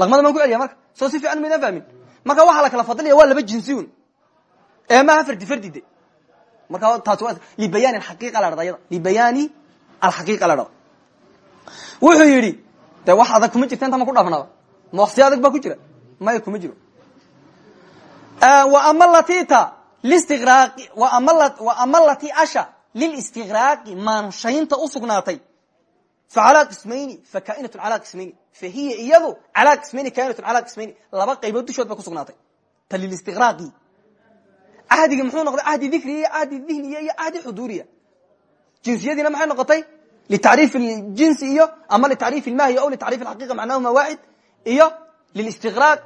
laqmada maan ku celiya marka? Soo si fiican maydaan fahmin. Marka waxaa la kala fadilaya waa laba jinsiun ee maaha fardi fardi de. Marka taasi waa libayaani alxaqiiqa la dhada yada libayaani alxaqiiqa la dhada wuxuu yidhi de wax adag kuma jirta inta ma ku dhaafnaaba ma waqsi adag baa ku jira? Maya kuma jiro. Wa ama latita listiqraaqi wa ama lati asha lilistiqraaqi maanshaynta usugnaatay fa calaa qismayni fa kainatun calaa qismayni fa hiya iyadu calaa qismayni kainatun calaa qismayni laba qaybood dushood bay kusugnaatay ta lilistiqraaqi cahdigi muxuu noqday cahdi dikriya iyo cahdi dihniya iyo cahdi xuduuriya jinsiyadiina maxay noqotay litacriif jinsi iyo ama litacriif lmahi o litacriif xaqiqa macnahuma waaxid iyo lilistiqraaq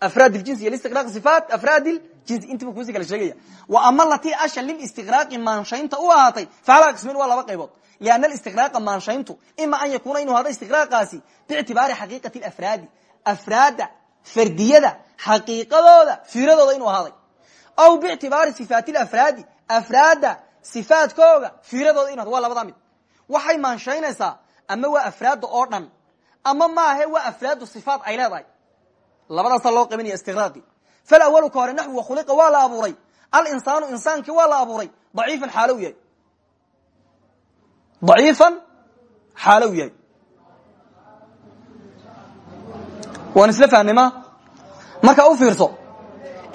afraad ljinsi iyo listiqraq sifaat afraad intiba kusi kala sheegaya. Wa ama latii asha lilistiqraaqi maanshaynta u ahaatay. Facala qismayn waa laba qaybood. Lianna alistiqraaqa maanshayntu ima an yakuuna inuu hado istiqraaqaasi biictibaari xaqiiqati afraadi afraadda fardiyada xaqiiqadooda fiiradooda inuu ahaaday aw biictibaari sifaati afraadi afraadda sifaadkooga fiiradooda inu hado. Waa mid. Waxay maanshaynaysaa ama waa afraadda oo dhan ama maahe waa afraaddu sifaat ay leedahay. Labadaasaa loo qabanaya istiqraaqi falawalu ka hore naxwi wakhuliqa waa la abuuray. Alinsaanu insaankii waa la abuuray. Daciifan xaalow yahay. Daciifan xaalow yahay. Waan isla fahnay ma? Marka u fiirso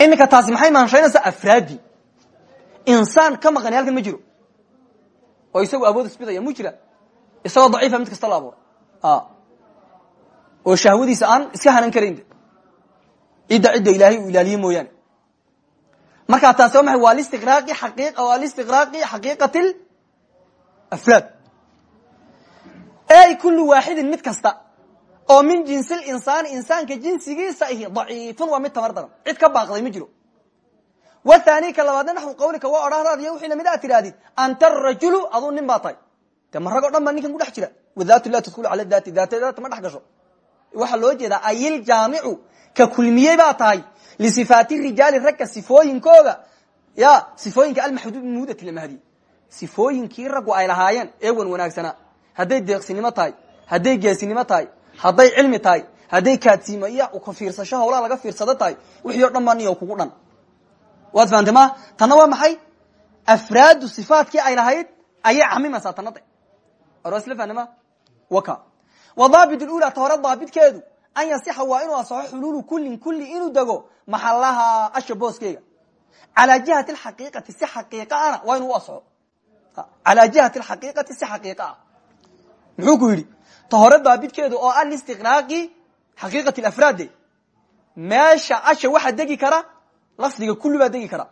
iminka taasi maxay maanshaynaysaa afraadi? Insaan ka maqani halkan ma jiro. Oo isagu awood isbidaya mu jira. Isagoo daciifa mid kasta la abuuray. Oo shahwadiisa aan iska hanan karayn cidda cidda ilaahay uu ilaaliye mooyaane. Markaa taasi waa maay waa listiqraaqi aqi waa listiqraaqi xaqiiqati afraad. Ey kullu waaxidin mid kasta oo min jinsi linsaani insaanka jinsigiisa ahi daciifun waa mid tamar daran cid ka baaqday ma jiro. Wathani ka labaadna naxwu qawlika waa odhahdaadiyo wixii la mid aad tidhahdid anta arajulu aduu nin baa tahay. De ma rag o dhan baa ninkan ku dhex jira. Wadaatu la tadkulu cala daati daatadaata ma dhex gasho. Waxaa loo jeedaa ayiljaamicu ka kulmiyey baa tahay lisifaati rijaali ragga sifooyinkooga ya sifooyinka almaxduud mudati lamahdi sifooyinkii raggu ay lahaayeen ee wan wanaagsanaa hadday deeqsinimo tahay hadday geesinimo tahay hadday cilmi tahay hadday kaadsiimo iyo ka fiirsasho hawlaha laga fiirsado tahay wixii o dhan baa kugu dhan. Waad fahamtay ma tanna waa maxay? Afraadu sifaatkii ay lahayd ayay camimaysaa tanna de or isla fahnay ma waka. Wa daabit lula ta an yasixa waa inuu asaxo xuluulu kullin kulli inuu dego maxalaha asha booskeega calaa jihati alxaqiiqati si xaqiiqa ana waa inuu u asaxo calaa jihati alxaqiiqati si xaqiiqa ah. Muxuu ku yidhi ta hore daabitkeedu oo ah listiqraaqi xaqiiqati lafraade meesha asha waxaa degi kara lafdiga kulli baa degi kara.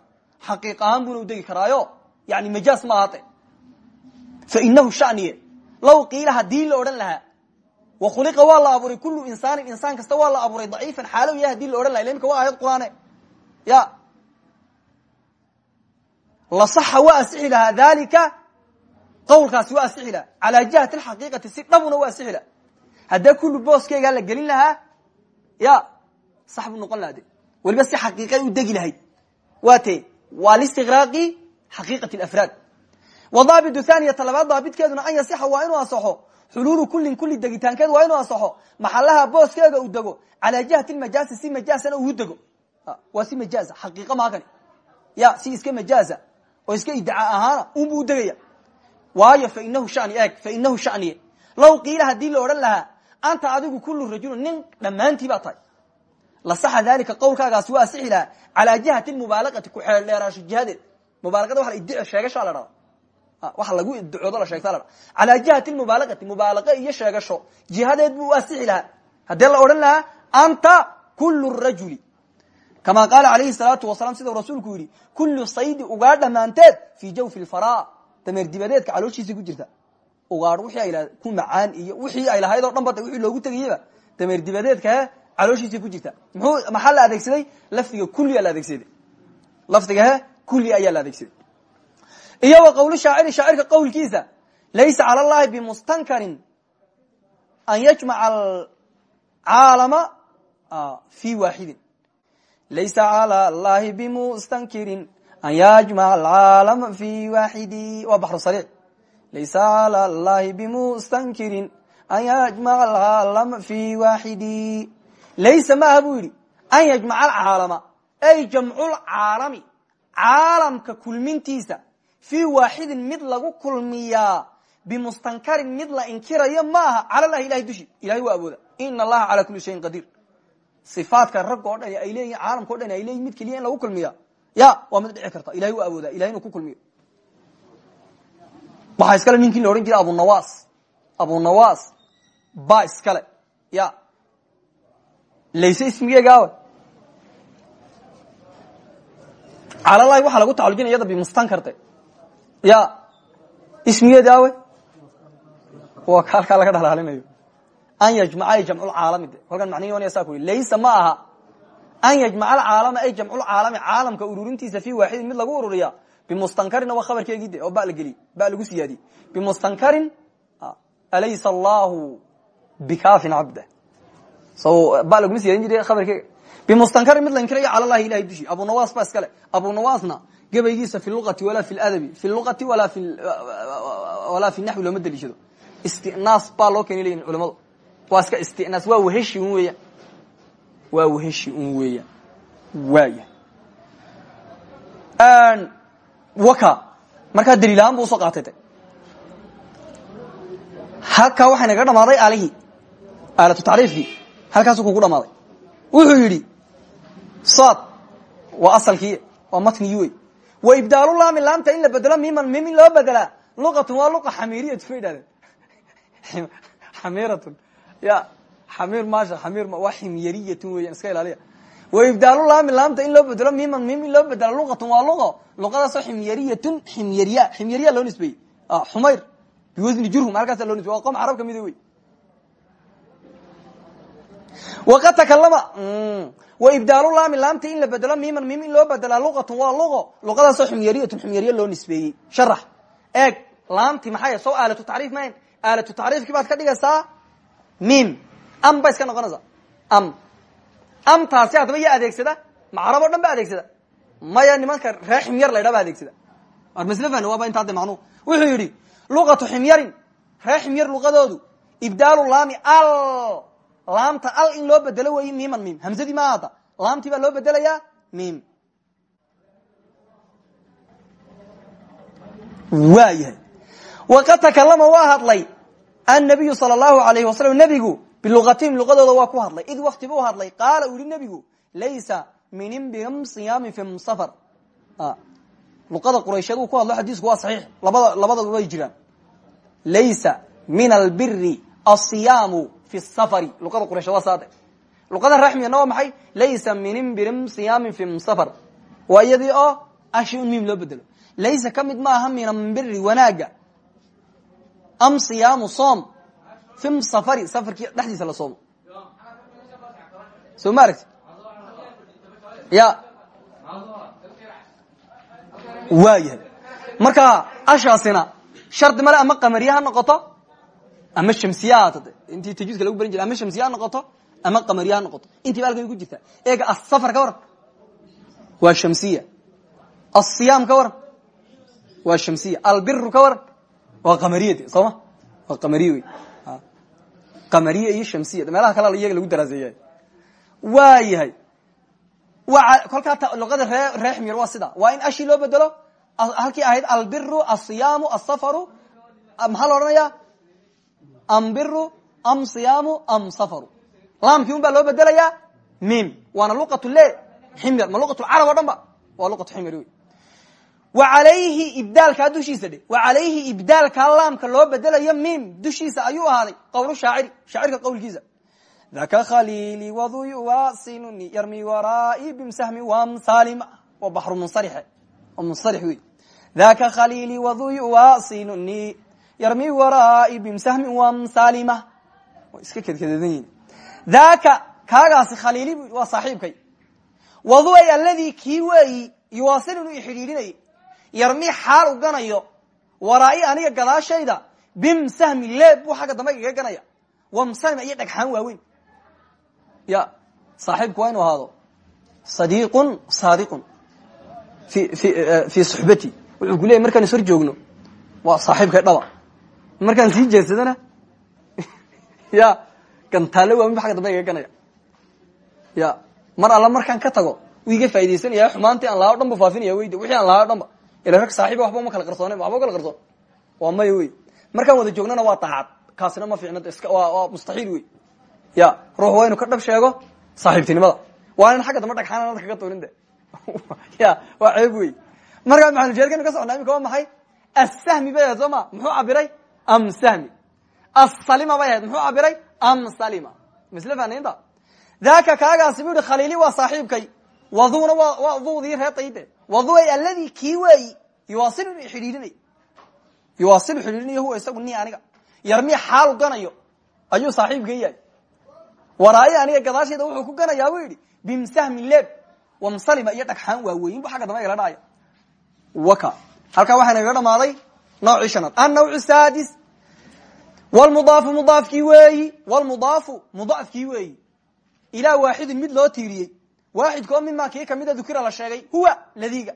Xaqiiq ahaan buna u degi karaayo yani majaas ma ahate fa inahu shaniye law qiila haddii la odhan lahaa wakhuliqa waa la abuuray kullu insaanin insaan kasta waa la abuuray daciifan. Xaalow yahay haddii la odhan laha imika waa qur'aane. Ya. Lasaxa waa asixi lahaa dalika qawlkaasi waa asixi lahaa. Calaa jihati alxaqiiqati si dhabuna waa asixi lahaa. Haddee kullu booskeygaa la gelin lahaa ya sax buu noqon laha de weliba si xaqiiqay u degi lahayd. Waa te waa listiqraaqi xaqiiqati alafraad. Wa daabitu thaniyata labaad daabitkeeduna an yasixa waa inuu asaxo xuluulu kullin kulli degitaankeed waa inuu asaxo maxalaha booskeega uu dego. Calaa jihati lmajaasi si majaasana uu dego. Waa si majaaza. Xaqiiqa maakani ya si iska majaaza. Oo iska iddica ahaana unbu u degaya. Waayo fainahu shani eeg fainahu shaniye law qiila haddii la odhan lahaa anta adigu kullu rajulin nin dhammaantii baa tahay. Lasaxa dalika qawlkaagaasi waa asixi lahaa calaa jihati mubaalaqati ku xeel dheeraasho jihadeed. Mubaalaqada waa iddic sheegashaa la dhada waxa lagu idicoodo la sheegta calaa jihati mubaalaqati mubaalaqe iyo sheegasho. Jihadeed buu asixi lahaa. Haddee la odhan lahaa anta kullu rajuli. Kama qaala alayhi salaatu wasalaam sidau rasuulku yidhi kullu saydi ugaadh dhammaanteed fii jawfi lfara dameer dibadeedka calooshiisa ku jirta. Ugaadh wixii ay ku macaan iyo wixii ay lahayd oo dhan ba wixii loogu tegayaba dameer dibadeedkahe calooshiisa ku jirta. Maxaa la adeegsaday? Lafdiga kulliyaa la adeegsaday. Lafdigahe kulli ayaa la adeegsaday iyo wa qawlu shaaciri shaacirka qawlkiisa laysa cala llahi bimustankarin an yajmaca alcaalama fi waaxidin laysa cala llahi bimustankirin an yajmaca alcaalama fi waaxidi waa baxru sariic. Laysa cala llahi bimustankirin an yajmaca alcaalama fi waaxidi laysa maaha buu yidhi an yajmaca alcaalama ay jamculcaalami caalamka kulmintiisa fii waaxidin mid lagu kulmiyaa bimustankarin mid la inkirayo ma aha cala dushi. Ilahay waa awooda ina allaha calaa kuli shayin qadiir sifaadka ragga o dhan ay leeyihiin caalamka o dhan ay leeyihiin mid keliya in lagu kulmiya. Ya waa mid dhici karta. Ilahay waa awooda ilahay inuu ku kulmiyo. Waxaa iskale ninkii la odhan jiray abunawas abunawas ba iskale. Ya. Layse ismigeegaawe calalahi lagu tacalujinaya yada bimustankarte ya ismigeedi awe waa ka halkaa laga dhalaalinayo. An yajmaca ay jamculcaalami de. Kolkan macnihi wanaya sa ku yii laysa ma aha. An yajmaca alcaalama ay jamculcaalami caalamka ururintiisa fi waaxidin mid lagu ururiya bimustankarin waa khabarkeegii de oo ba la geliy ba lagu siyaadiyey bimustankarin alaysa allahu bikafin cabda so ba laguma siyaadin jire khabarkeega. Bimustankarin mid la inkirayo cala llahi ilahay dushi. Abu nawas ba iskale abu nawasna gabaygiisa fi luqati walaa fi ladabi fi luqati walaa fi naxwi looma daliishado. Istinaas baa loo keeni leyihin culamadu. Waa iska istinaas waa weheshi un weeyaan waa weheshi un weeyaan waaya waka markaa daliilahaan bu u soo qaatay de halkaa waxay naga dhamaaday alihii aalatu tacriifkii halkaasu kugu dhamaaday. Wuxuu yidhi sad waa asalkii waa matnigii wey wa ibdaalu laami laamta in la bedelo miman mim in loo bedelaa luqatun waa luqa xamiiriyatu bay idhahdeen xamiiratun ya xamiir maasha xamiir waa ximyariyatun weyan iska ilaaliya wa ibdaalu laami laamta in loo bedelo miman mim in loo bedela luqatun waa luqo luqadaasoo ximyariyatun ximyariya ximyariya loo nisbeeyey xumayr biwasni jurhum halkaasa loo nisbey waa qom carab kamida wey waqad wa ibdaalu laami laamta in la bedelo miman mim in loo bedelaa luqatun waa luqo. Luqadaasoo ximyariyatun ximyariya loo nisbeeyey. Sharax. Eeg laamti maxay? Soo aalatu tacriif mayn. Aalatu tacriifkii baad ka dhigaysaa mim am ba iska noqonaysaa. Am. Amtaasi haddaba yaa adeegsada? Macrab o dhan ba adeegsada. Maya nimanka ree ximyar la ydhaa ba adeegsada war maslefan waaba intaa de macnuhu wuxuu yidhi luqatu ximyarin ree ximyar luqadoodu ibdaalu laami al laamta al in loo bedelo weeye miman mim hamsadii ma ahata laamtii baa loo bedelayaa mim waa yahay. Waqad takalama waa hadlay annabiyu sala allahu alayhi wasalam nebigu biluqatihim luqadooda waa ku hadlay. Id waktiba u hadlay qaala uu yihi nebigu laysa min imbigam siyaami fi msafar luqada quraysheed ku hadlo xadiisku waa saxiix. Labada labada way jiraan. Laysa min albiri asiyaamu fi safari luqada quraysheed waa saade luqada raxmiyana waa maxay laysa min imbirim siyaamin fi msafar waa iyadii oo ashi un miim loo bedelo laysa ka mid ma aha min ambiri wanaaga am siyaamu soom fi safari safarkii dhexdiisa la soomo soo ma aragti ya waa yahay marka ashaasina shardi male ama qamariye ha noqoto ama shamsiye ha haatade intii tajuudka lagu barin jiray ama shamsiye ha noqoto ama qamariye ha noqoto. Intiiba halkan ku jirtaa eega asafar ka waran. Waa shamsiya. Asiyaam ka waran. Waa shamsiya. Albiru ka waran. Waa qamariyade soo ma? Waa qamariye wey qamariye iyo shamsiya. Meelaha kale iyaga lagu daraaseeya. Waa yahay. Kolkaa luqada ree ree ximyar waa sida waa in ashi loo bedelo. Halkii ahayd albiru asiyaamu asafaru maxaa la odhanaya ambiru am siyaamu am safaru. Laamkii un baa loo bedelayaa? Mim waana luqatu le ximyar. Ma luqatu carab o dhan ba? Waa luqatu ximyar wey wa calayhi ibdaalkaa dushiisa dhe wa calayhi ibdaalkaa laamka loo bedelayo mim dushiisa ayuu ahaaday. Qowlu shaaciri. Shaacirka qowlkiisa daka khaliili wadu yuwasinuni yarmi waraai bimsahmi wamsalim waa baxru munsarixe. Oo munsarix wey daka khaliili wadu yarmi waraai bimsahmi wamsalima way iska kedkedeedan yihiin daka kaagaasi khaliili waa saaxiibkay. Wadu ay alladii kii weeyi yuwasiluni i xidhiidhinayay yarmi xaal u ganayo. Waraai aniga gadaashayda bimsahmi leeb buu xagga dambe igaga ganaya. Wamsalima iyo dhagxaan waaweyn. Ya saaxiibku waa inu ahaado sadiiqun saadiqun. Fi fii suxbati. Wuxuu ku leeyay markaan is joogno waa saaxiibkay dhaba markaan sii jeedsadana ya gantaale waaweyn ba xagga dambe ganaya. Ya mar alla markaan ka tago u iga faa'idaysanaya xumaantii aan lahaa o dhan ba faafinaya weyde wixii aan lahaa o ila rag saaxiiba waxba uma kala qarsoone waxba kala qarsoon. Waa maya wey. Markaan wada joognana waa daacad kaasina ma fiicna iska waa mustaxiil wey. Ya ruux waa ka dhab sheego saaxiibtinimada. Waa inan xagga dambe dhagxaan kaga tuurin ya waa ceeb wey. Markaa maxalujeedkaynu ka socnaa imika waa maxay? Assahmi bay soo muxuu cabiray am sahmi assalima bay ahayd muxuu cabiray am salima misle fanaynta daka kaagaasi bu yihi khaliili waa saaxiibkay waduna waa duudii reetayde waduway alladii kii weeyi yuwaasilu xidhiirinay yuwaasilu xidhiirinayo huwa isagu ni aniga yarmi xaalu ganayo ayuu saaxiibka yahay waraaye aniga gadaasheeda wuxuu ku ganayaa buu yidhi bimsahmin leeb wamsalima iyo dhagxaan waaweyin bu xagga dambe igala dhacaya waka halkaa waxaa dhamaaday noocii shanaad annawcu sadis wlmudaafu mudaafkii weeyi wlmudaafu mudaafkii weeyi ilaa waaxidin mid loo tiiriyey waaxidkoo mima kii kamida dukira la sheegay huwa ladiga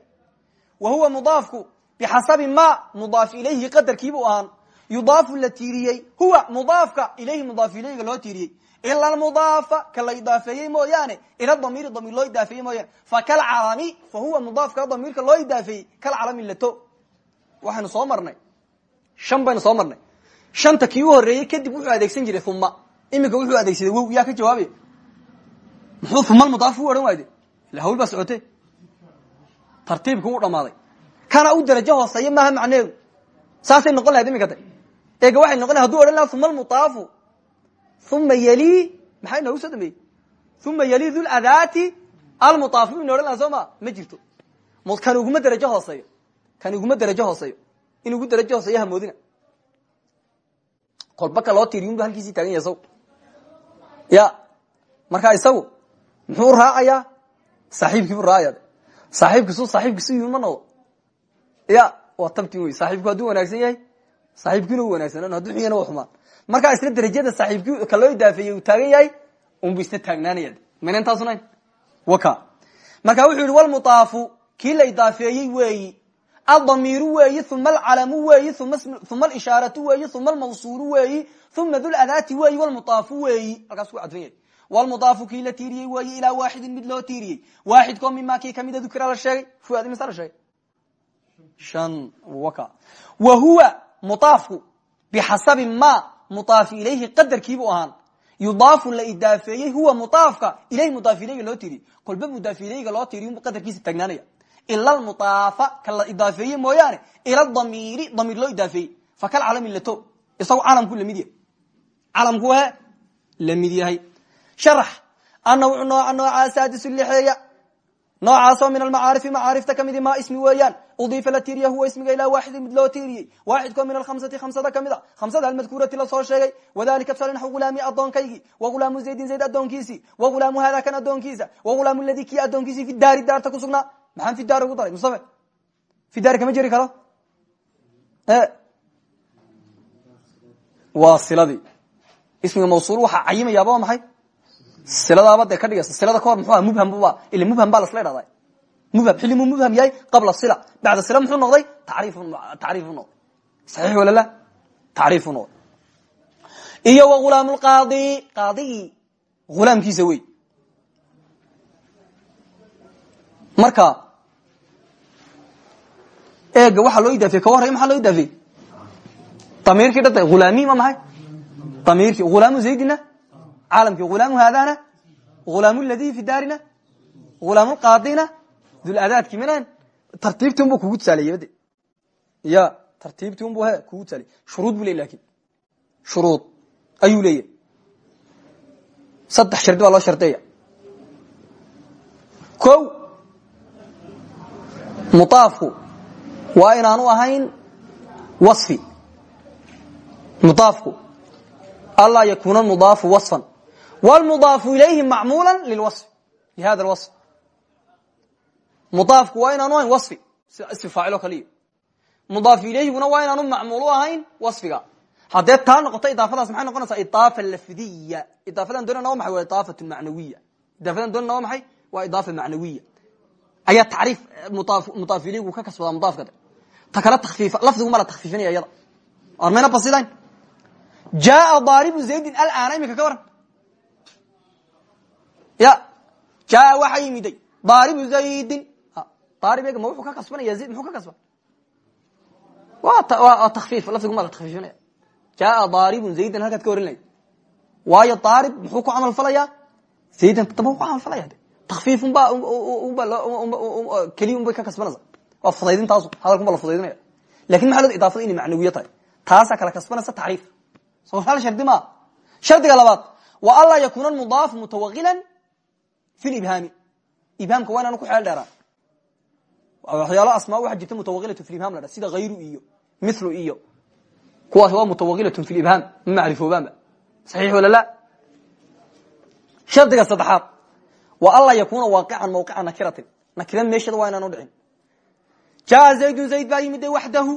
wa huwa mudaafku bixasabi ma mudaaf ilayhi qadarkiibu ahaan yudaafu la tiiriyey huwa mudaafka ilayhi mudaaf ilayhiga loo tiiriyey ila mudaafa ka la idaafeeyey mooyaane ila damiiri damiir loo idaafeeyey mooyaane fakalcalami fa huwa mudaafka damiirka loo idaafeeyey kalcalami waxaynu soo marnay. Shan baynu soo marnay. Shanta kii u horeeyey kadib wuxuu adeegsan jiray uma iminka wuxuu adeegsaday wow yaa ka jawaabaya muxuu uma mudaaf u odhan waayde ila hawl baa socote tartiibka wuu dhamaaday kana u darajo hooseeya maaha macneedu. Saasay noqon lahayd imika ta eega waxay noqon lahay haduu odhan laha uma almutaafu uma yali maxay noogu soo dambeeyey? Uma yali duladaati almutaafu ina odhan soo ma ma jirto. Kan uguma darajo hooseeyo kan iguma darajo hooseeyo. In ugu darajo hooseeyo hamoodina kolbaka loo tiiriyunbu halkiisii taagan isagu. Ya marka isagu muxuu raacayaa? Saaxiibkiibu raacaya saaxiibkiisu saaxiibkiisu yimi ma noqdo ya waa tabti wey saaxiibku hadduu wanaagsan yahay saaxiibkiina u wanaagsanaan hadduu xun yana wa xumaan. Markaa isla derajada saaxiibki ka loo idaafeeyey uu taagan yahay unbu isna taagnaanaya mayna intaasunayn waka. Marka wuxuu yihi walmutaafu kii la idaafeeyey weeyi adamiiru weeyi uma alcalamu weeyi uma alishaaratu weeyi uma almawsuulu weeyi uma duladaati weeyi walmutaafu weeyi halkaas ku cadfan yahay wlmudaafu kii la tiiriyey weeyi ilaa waaxidin mid loo tiiriyey waaxidkoo mima kii kamida dukira la sheegay fuad mise la sheegay shan waka wa huwa mudaafku bixasabi ma mudaaf ilayhi qadarkiibu ahaan yudaafu la idaafeeyey huwa mudaafka ilayhi mudaaf ilayga loo tiiriyey kolba mudaaf ilayga loo tiiriy qadarkiisa taagnaanaya ila mudaafa ka la idaafeeye mooyaane ila damiiri damiir loo idaafeeyey fakal calami lato isagu calamku la mid yahay calamku he la mid yahay sharax anawcu nooca nooca saadisu lixeeya noocaasoo min almacaarifi macaarifta kamidi ma ismi weeyaan udiifa la huwa ismiga ilaa waaxidin mid loo tiiriyey waaxidkoo min alkhamsati khamsada ka mid a khamsada almadkuurati la soo sheegay wadalika tusaale naxu ghulaami adoonkaygii wa ghulaamu zaydin zayd adoonkiisii wa ghulaamu hada kan adoonkiisa wa ghulaamu ladii kii adoonkiisii fi daari daarta ku sugnaa maxaan fi daar ugu daray mustafe fi daari kama jeri karo? Waa siladii ismiga mawsuul waxaa cayimayaaba waa maxay? Siladaaba dee ka dhigaysa silada kahor muxuu aha mubham buba ila mubham baa lasla idhahda mubham xilli muu mubham yahay qabla sila. Bacda sila muxuu noqday? Tacriif tacriifu noqday. Saxiix wala la? Tacriifu noqday. Iyo wa ghulaam lqaadi qaadigii ghulaamkiisa wey marka eega waxaa loo idaafiyey ka warraya maxaa loo idaafiyey damiirkii dhata hulaami ma maxay damiirkii hulaamu zaydina? Caalamki hulaamu haadana hulaamu ladi fi daarina? Hulaamu qaadina duladaadki minan tartiibti unbu kugu tusaaleeyey de ya tartiibti unbu he kugu tusaaleyey shuruud bu ley laakiin shuruud. Ayuu leeyahy saddex shardi baa loo shardeeya ko mudaafku waa inaanu ahayn waصfi mudaafku anlaa yakuna mudaafu waصfan wlmudaafu ilayhi macmuula lilwaصf lihada lwaصf mudaafku waa inaanu ahayn waصfi ismi faacilo kaliya mudaaf ilayhiguna waa inaanu macmuul u ahayn waصfiga haddee taa noqoto idaafadaas maxay noqonaysaa idaafa lafdiya idaafadan doonana wa maxay waa idaafatu macnawiya idaafadan doonana wa maxay waa idaafa macnawiya ayaa tacriif mudaaf ilaygu ka kasbadaa mudaafka de ta kale takfiif lafdigu ma la takfiifinaya iyada. Ar mayna basidayn. Jaaa daaribu zaydin alaana imika ka waran. Ya jaaa waxaa yimiday. Daaribu zaydin. Daarib ma wuxuu ka kasbanaya zayd muxuu ka kasba? Wa takfiif lafdigu ma la takfiifinaya jaaa daaribun zaydan halkaad ka lahayd. Waayo daarib muxuu ku camal falayaa zaydan daba ku camal falaya de. Takfiif unba unba keliya unbay ka kasbanaysa waa fudaydintaasu hadalkunba la fudaydinaya laakiin maxa idaafada inay macnawiye tahay? Taasaa kala kasbanaysa tacriif. Soo hal shardi maa? Shardiga labaad wa anlaa yakuna mudaafu mutawakilan fi libhaami ibhaamka waa inaanu ku xeel dheeraan waxyaalo asmaa waxa jirta mutawaqilatu fi ibham la dha sida hayru iyo milu iyo. Kuwaas waa mutawaqilatun fi ibham ma macrifoobaanba saxiix wala la shardiga saddexaad wa anlaa yakuna waaqican mawqica nakiratin. Nakira meeshada waa inaan u dhicin jaa zaydun zayd baa yimid de waxdahu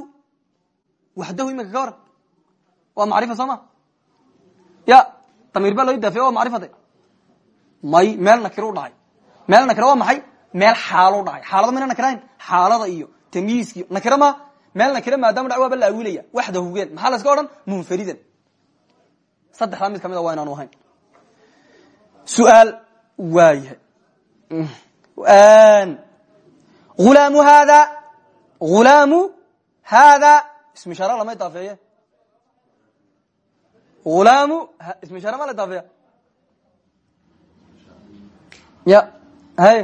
waxdahu iminka ka waran waa macrifa soo ma ya damiir baa loo idaafiya waa macrifade may meel nakiro u dhacay meel nakira waa maxay meel xaalo u dhacay xaalada mayna nakirahayn xaalada iyo tamyiiskiyo nakira ma meel nakira maadaama dhac waaba la awilaya waxdahugeen maxaa la iska odhan munfaridan saddexdaa mid ka mid a waa inaanu ahayn suaal waayahay ulaamu hada ulaamu hada ismi shaara lama idaafeeye ulaamu ismi shaara ma la idaafeeya ya hay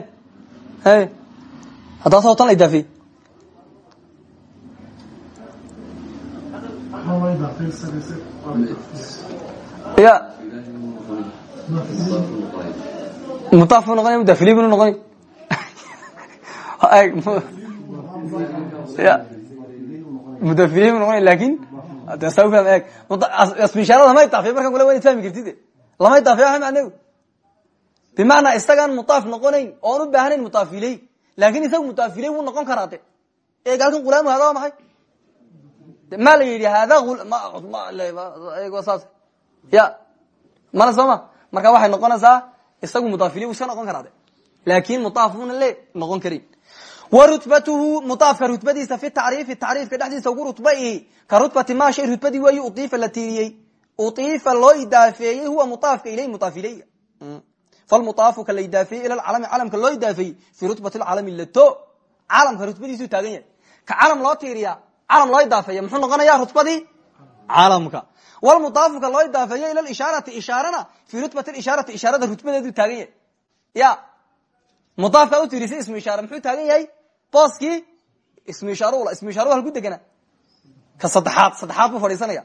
hay haddaa soo tan la idaafeey ya mudaaf bu noqonaya mudafili bunu noqonay ya mudafili bu noqonay laakiin ufaham eeg ismishaara lama idaafiya markan kule waynad fahmi kartid. Lama idaafiya waa macnehu bimacnaa isagaan mudaaf noqonayn oon u baahnayn mudaaf iley laakin isaga mudaaf iley wuu noqon karaa de. Eeg halkan gulaamu waa maxay? Ma la yidhi hada saas. Ya. Mana soo ma? Marka waxay noqonaysaa isagu mudaafili iska noqon karaa laakin mudaafuna le noqon karin wa rutbatuhu mudaafka rutbadiisa fi tacriifi tacriifka dhexdiisa ugu rutba ihi ka rutbati ma shay rutbadii weeyi uiifa la tiiriyey uiifa loo idaafeeyey huwa mudaafka iley mudaaf ileyga falmudaafu ka la idaafeeyey ila calami calamka loo idaafeeyey fi rutbati lcalami lato calamka rutbadiisuu taagan yahay ka calam loo tiiriya calam loo idaafeeya muxuu noqonaya rutbadii calamka wlmudaafuka loo idaafeeyo ila ishaarati ishaarana fi rutbati ishaarati ishaarada rutbadeedu taagan yahay ya booskii ismu ishaar ismu ishaar halku degana. Ka saddexaad saddexaad buu fadhiisanaya.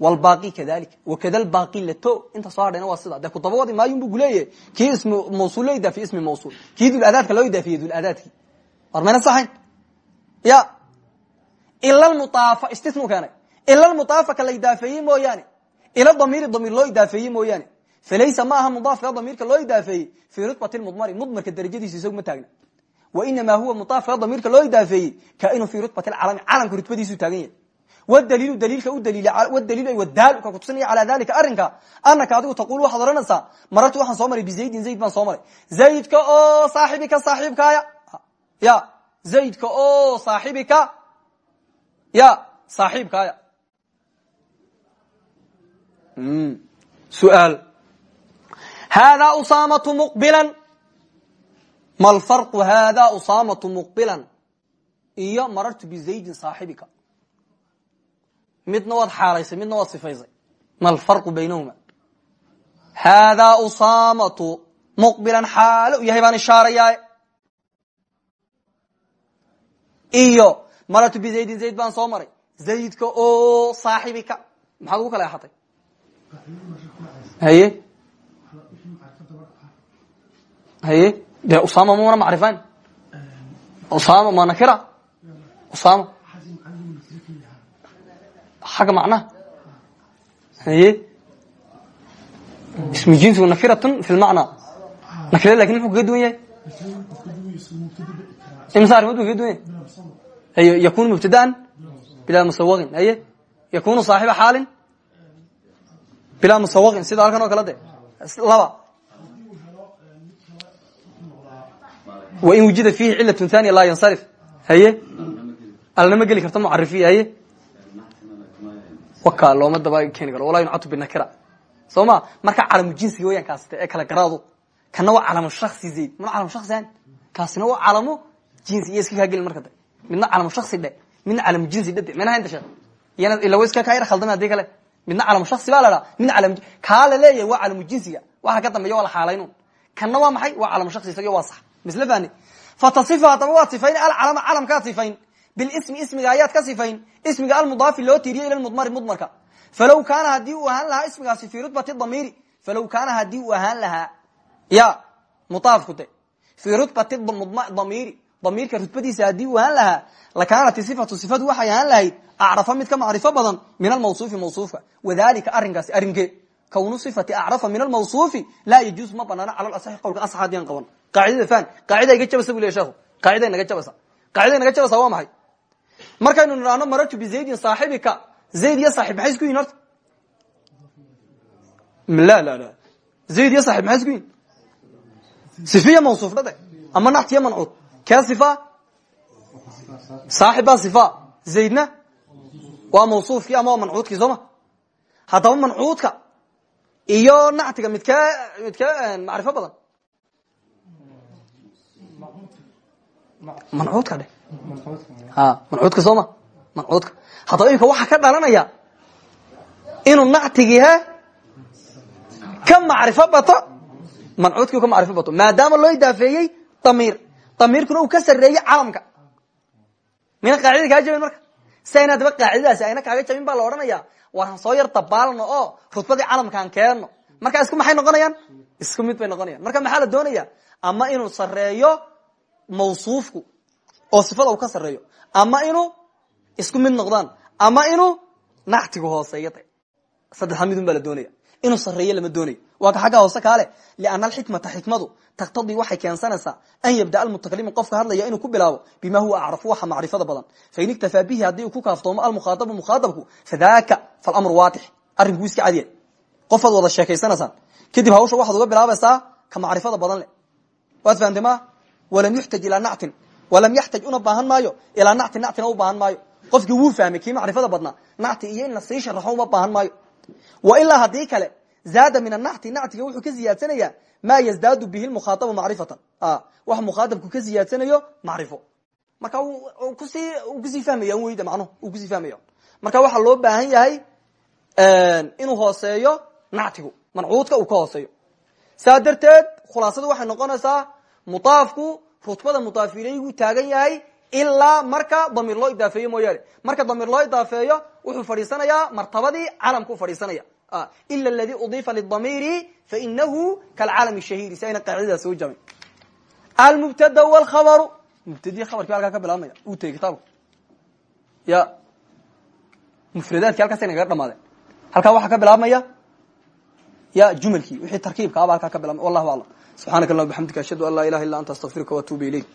Wlbaaqi kadalik. Wakada lbaaqi lato. Inta soo hadhayna waa sida. De kudabawadi maayun bu kuleeyahy kii ismu mawsul loo idaafiye ismi mawsul kii duladaadka loo idaafiye duladaadki war mayna saxayn? Ya. Ila lmudaafa istisnu keenay. Ila lmudaafa ka la idaafeeyey mooyaane. Ila damiiri damiir loo idaafeeyey mooyaane. Falaysa ma aha mudaafka damiirka loo idaafeeyey fii rutbati mudmari mudmarka darajadiisa isagu ma taagna inamaa huwa mudaafka damiirka loo idaafeeyey kainuu fii rutbati calami calamka rutbadiisu taagan yahay wdaliilu daliilka u daliil wadaal ka kutusinaya calaa dalika arrinka anaka adigu taqul waxaad ohanaysaa marartu waxaan soo maray bizaydin zayd baan soo maray zaydka oo saaxibika saaxiibkaaya ya zaydka oo saaxibika ya saaxiibkaaya suaal hada usamatu muqbilan ma lfarqu hada usamatu muqbilan. Iyo marartu bizaydin saaxibika. Midna waad xaalaysay midna waad sifaysay. Ma alfarqu baynahuma. Hada usamatu muqbilan xaalo yahay baan ishaarayaa iyo marartu bizaydin zayd baan soo maray. Zaydka oo saaxibika. Maxaad ugu kala axatay haye? Haye de usama muna macrifan usama ma nakira usama xagga macnaha haye ismu jinsigu nakiratun fi lmacna nakira laakiin muxuu kaga duwan yahay imsa arimood bu kaga duwan yahay haye yakunu mubtadaan bilaa musawaqin haye yakunu saaxiba xaalin bilaa musawaqin sida halkan oo kale de laba wain wujida fiihi cilatun thaniya laa yansarif haye alnama geli karta mucarifiya haye waka looma daba keeni karo walaa yuncatu binakira soo ma marka calamu jinsiga weyaan kaasite ee kala garaadu kana waa calamu shaksi zayd mana calamu shaksian kaasina waa calamu jinsi iyo iska kaa gelin marka de midna calamu shaksi dhe midna calamu jinsi dhe de minaha inta sheek iyana ila wa iska kaa yar khaldame haddii kale midna calamu shaksi baa la dhaha midna calam kaa la leeyahay waa calamu jinsiga waxa ka dambeeya waa la xaalaynun kanna waa maxay waa calamu shaksi isaga waa sax misle fani fatasifa haddaba waad sifayn alcalama calamkaad sifayn. Bilismi ismiga ayaad ka sifayn. Ismiga almudaafi loo tiiriyo ila mudmari mudmarka falow kaana haddii uu ahaan lahaa ismigaasi fii rutbati damiiri falow kaana haddii uu ahaan lahaa ya mudaafku de fii rutbati damiiri damiirka rutbadiisa haddii uu ahaan lahaa lakaanat sifatu sifadu waxay ahaan lahayd acrafa mid ka macrifo badan min almawsuufi mawsuufka wadalika arrinkaasi arrinkee kwnu sifati acrafa min almawsuufi laa yajuuz ma banaano cala asaxi qowlka asax hadiyaan qaban qaacidada fan qaacida iga jabasa bu le sheekhu qaacida naga jabasa qaacida naga jabasa waa maxay markaynu nidhaahno marartu bizaydin saaxibika zayd iyo saaxib maxay isku yihiin horta la la la zayd iyo saaxib maxay isku yihiin sifiya mawsuuf dhade ama naxtiya mancuud kee sifa saaxib baa sifa zaydna waa mawsuufkii ama waa mancuudkii soo ma haddaba mancuudka iyo nactiga midkee midkee macrifo badan. Mancuudka dhe ha mancuudka soo ma mancuudka. Haddaba imika waxaa ka dhalanaya inuu nactigii he ka macrifo bato mancuudkii ka macrifo bato maadaama loo idaafeeyey damiir. Damiirkuna uu ka sareeyey calamka mina qaacidada kaa jabin marka. Si ayna adaba qaacidadaasi ayna kaaga jabin baa la odhanaya war soo yar dabaalno oo rutbadii calamkaan keenno. Markaa isku maxay noqonayaan? Isku mid bay noqonayan marka maxaa la doonaya ama inuu sareeyo mawsuufku oo sifada uu ka sareeyo ama inuu isku mid noqdaan. Ama inuu nactigu hooseeyo de saddexa midun baa la doonaya inuu sareeyo lama doonayo. Waa ka xagga hoose kaale liana alxikmata xikmadu taktadii waxay keensanaysaa an yabda almutakalimu qofka hadlaya inuu ku bilaabo bima huwa acrafu waxa macrifada badan. Fain iktafaa bihi haddii uu ku kaaftoomo almukhaadabu mukhaadabku fadaka falamru waadix arrinkuu iska cadiya qofaad wada sheekaysanaysaan kadib hawsha waxaad uga bilaabaysaa ka macrifada badan le waad fahamtay ma? Walam yuxtaj ilaa nactin walam yaxtaj una baahan maayo ilaa nactin nactina u baahan maayo. Qofkii wuu fahmay kii macrifada badnaa nacti iyo in la sii sharaxo uma baahan maayo wa ilaa haddii kale zaada min anacti nactiga wuxuu ka ziyaadsanayaa maa yazdaadu bihi lmukhaaabu macrifatan. Wax mukhaadabku ka ziyaadsanayo macrifo. Marka ku sii ku sii fahmaya weyda macnuhu uu ku sii fahmaya marka waxaa loo baahan yahay inuu hooseeyo nactigu mancuudka uu ka hooseeyo. Saa darteed khulaasadu waxay noqonaysaa mudaafku rutbada mudaaf taagan yahay ilaa marka damiir loo idaafeeyo mooyaane. Marka damiir loo idaafeeyo wuxuu fadhiisanayaa martabadii calamkuu fadhiisanaya. Ila aladii udiifa lidamiiri fainahu kalcaalami shahiiri si ayna qaacidadaas soo jamin. Almubtada wlkhabaru mubtadii khabarki halkaa ka bilaabmaya. Uu tegey kitaabka ya. Mufradaadki halkaasay nagaga dhamaadeen. Halkaa waxaa ka bilaabmaya. Ya jumalkii. Wixii tarkiibka aba halkaa ka bilaabmay wallahu aclam. Subxaanaka allahuma bxamdika ashhadu an laa ilaha illa anta astaqfiruka waatuubu ilayk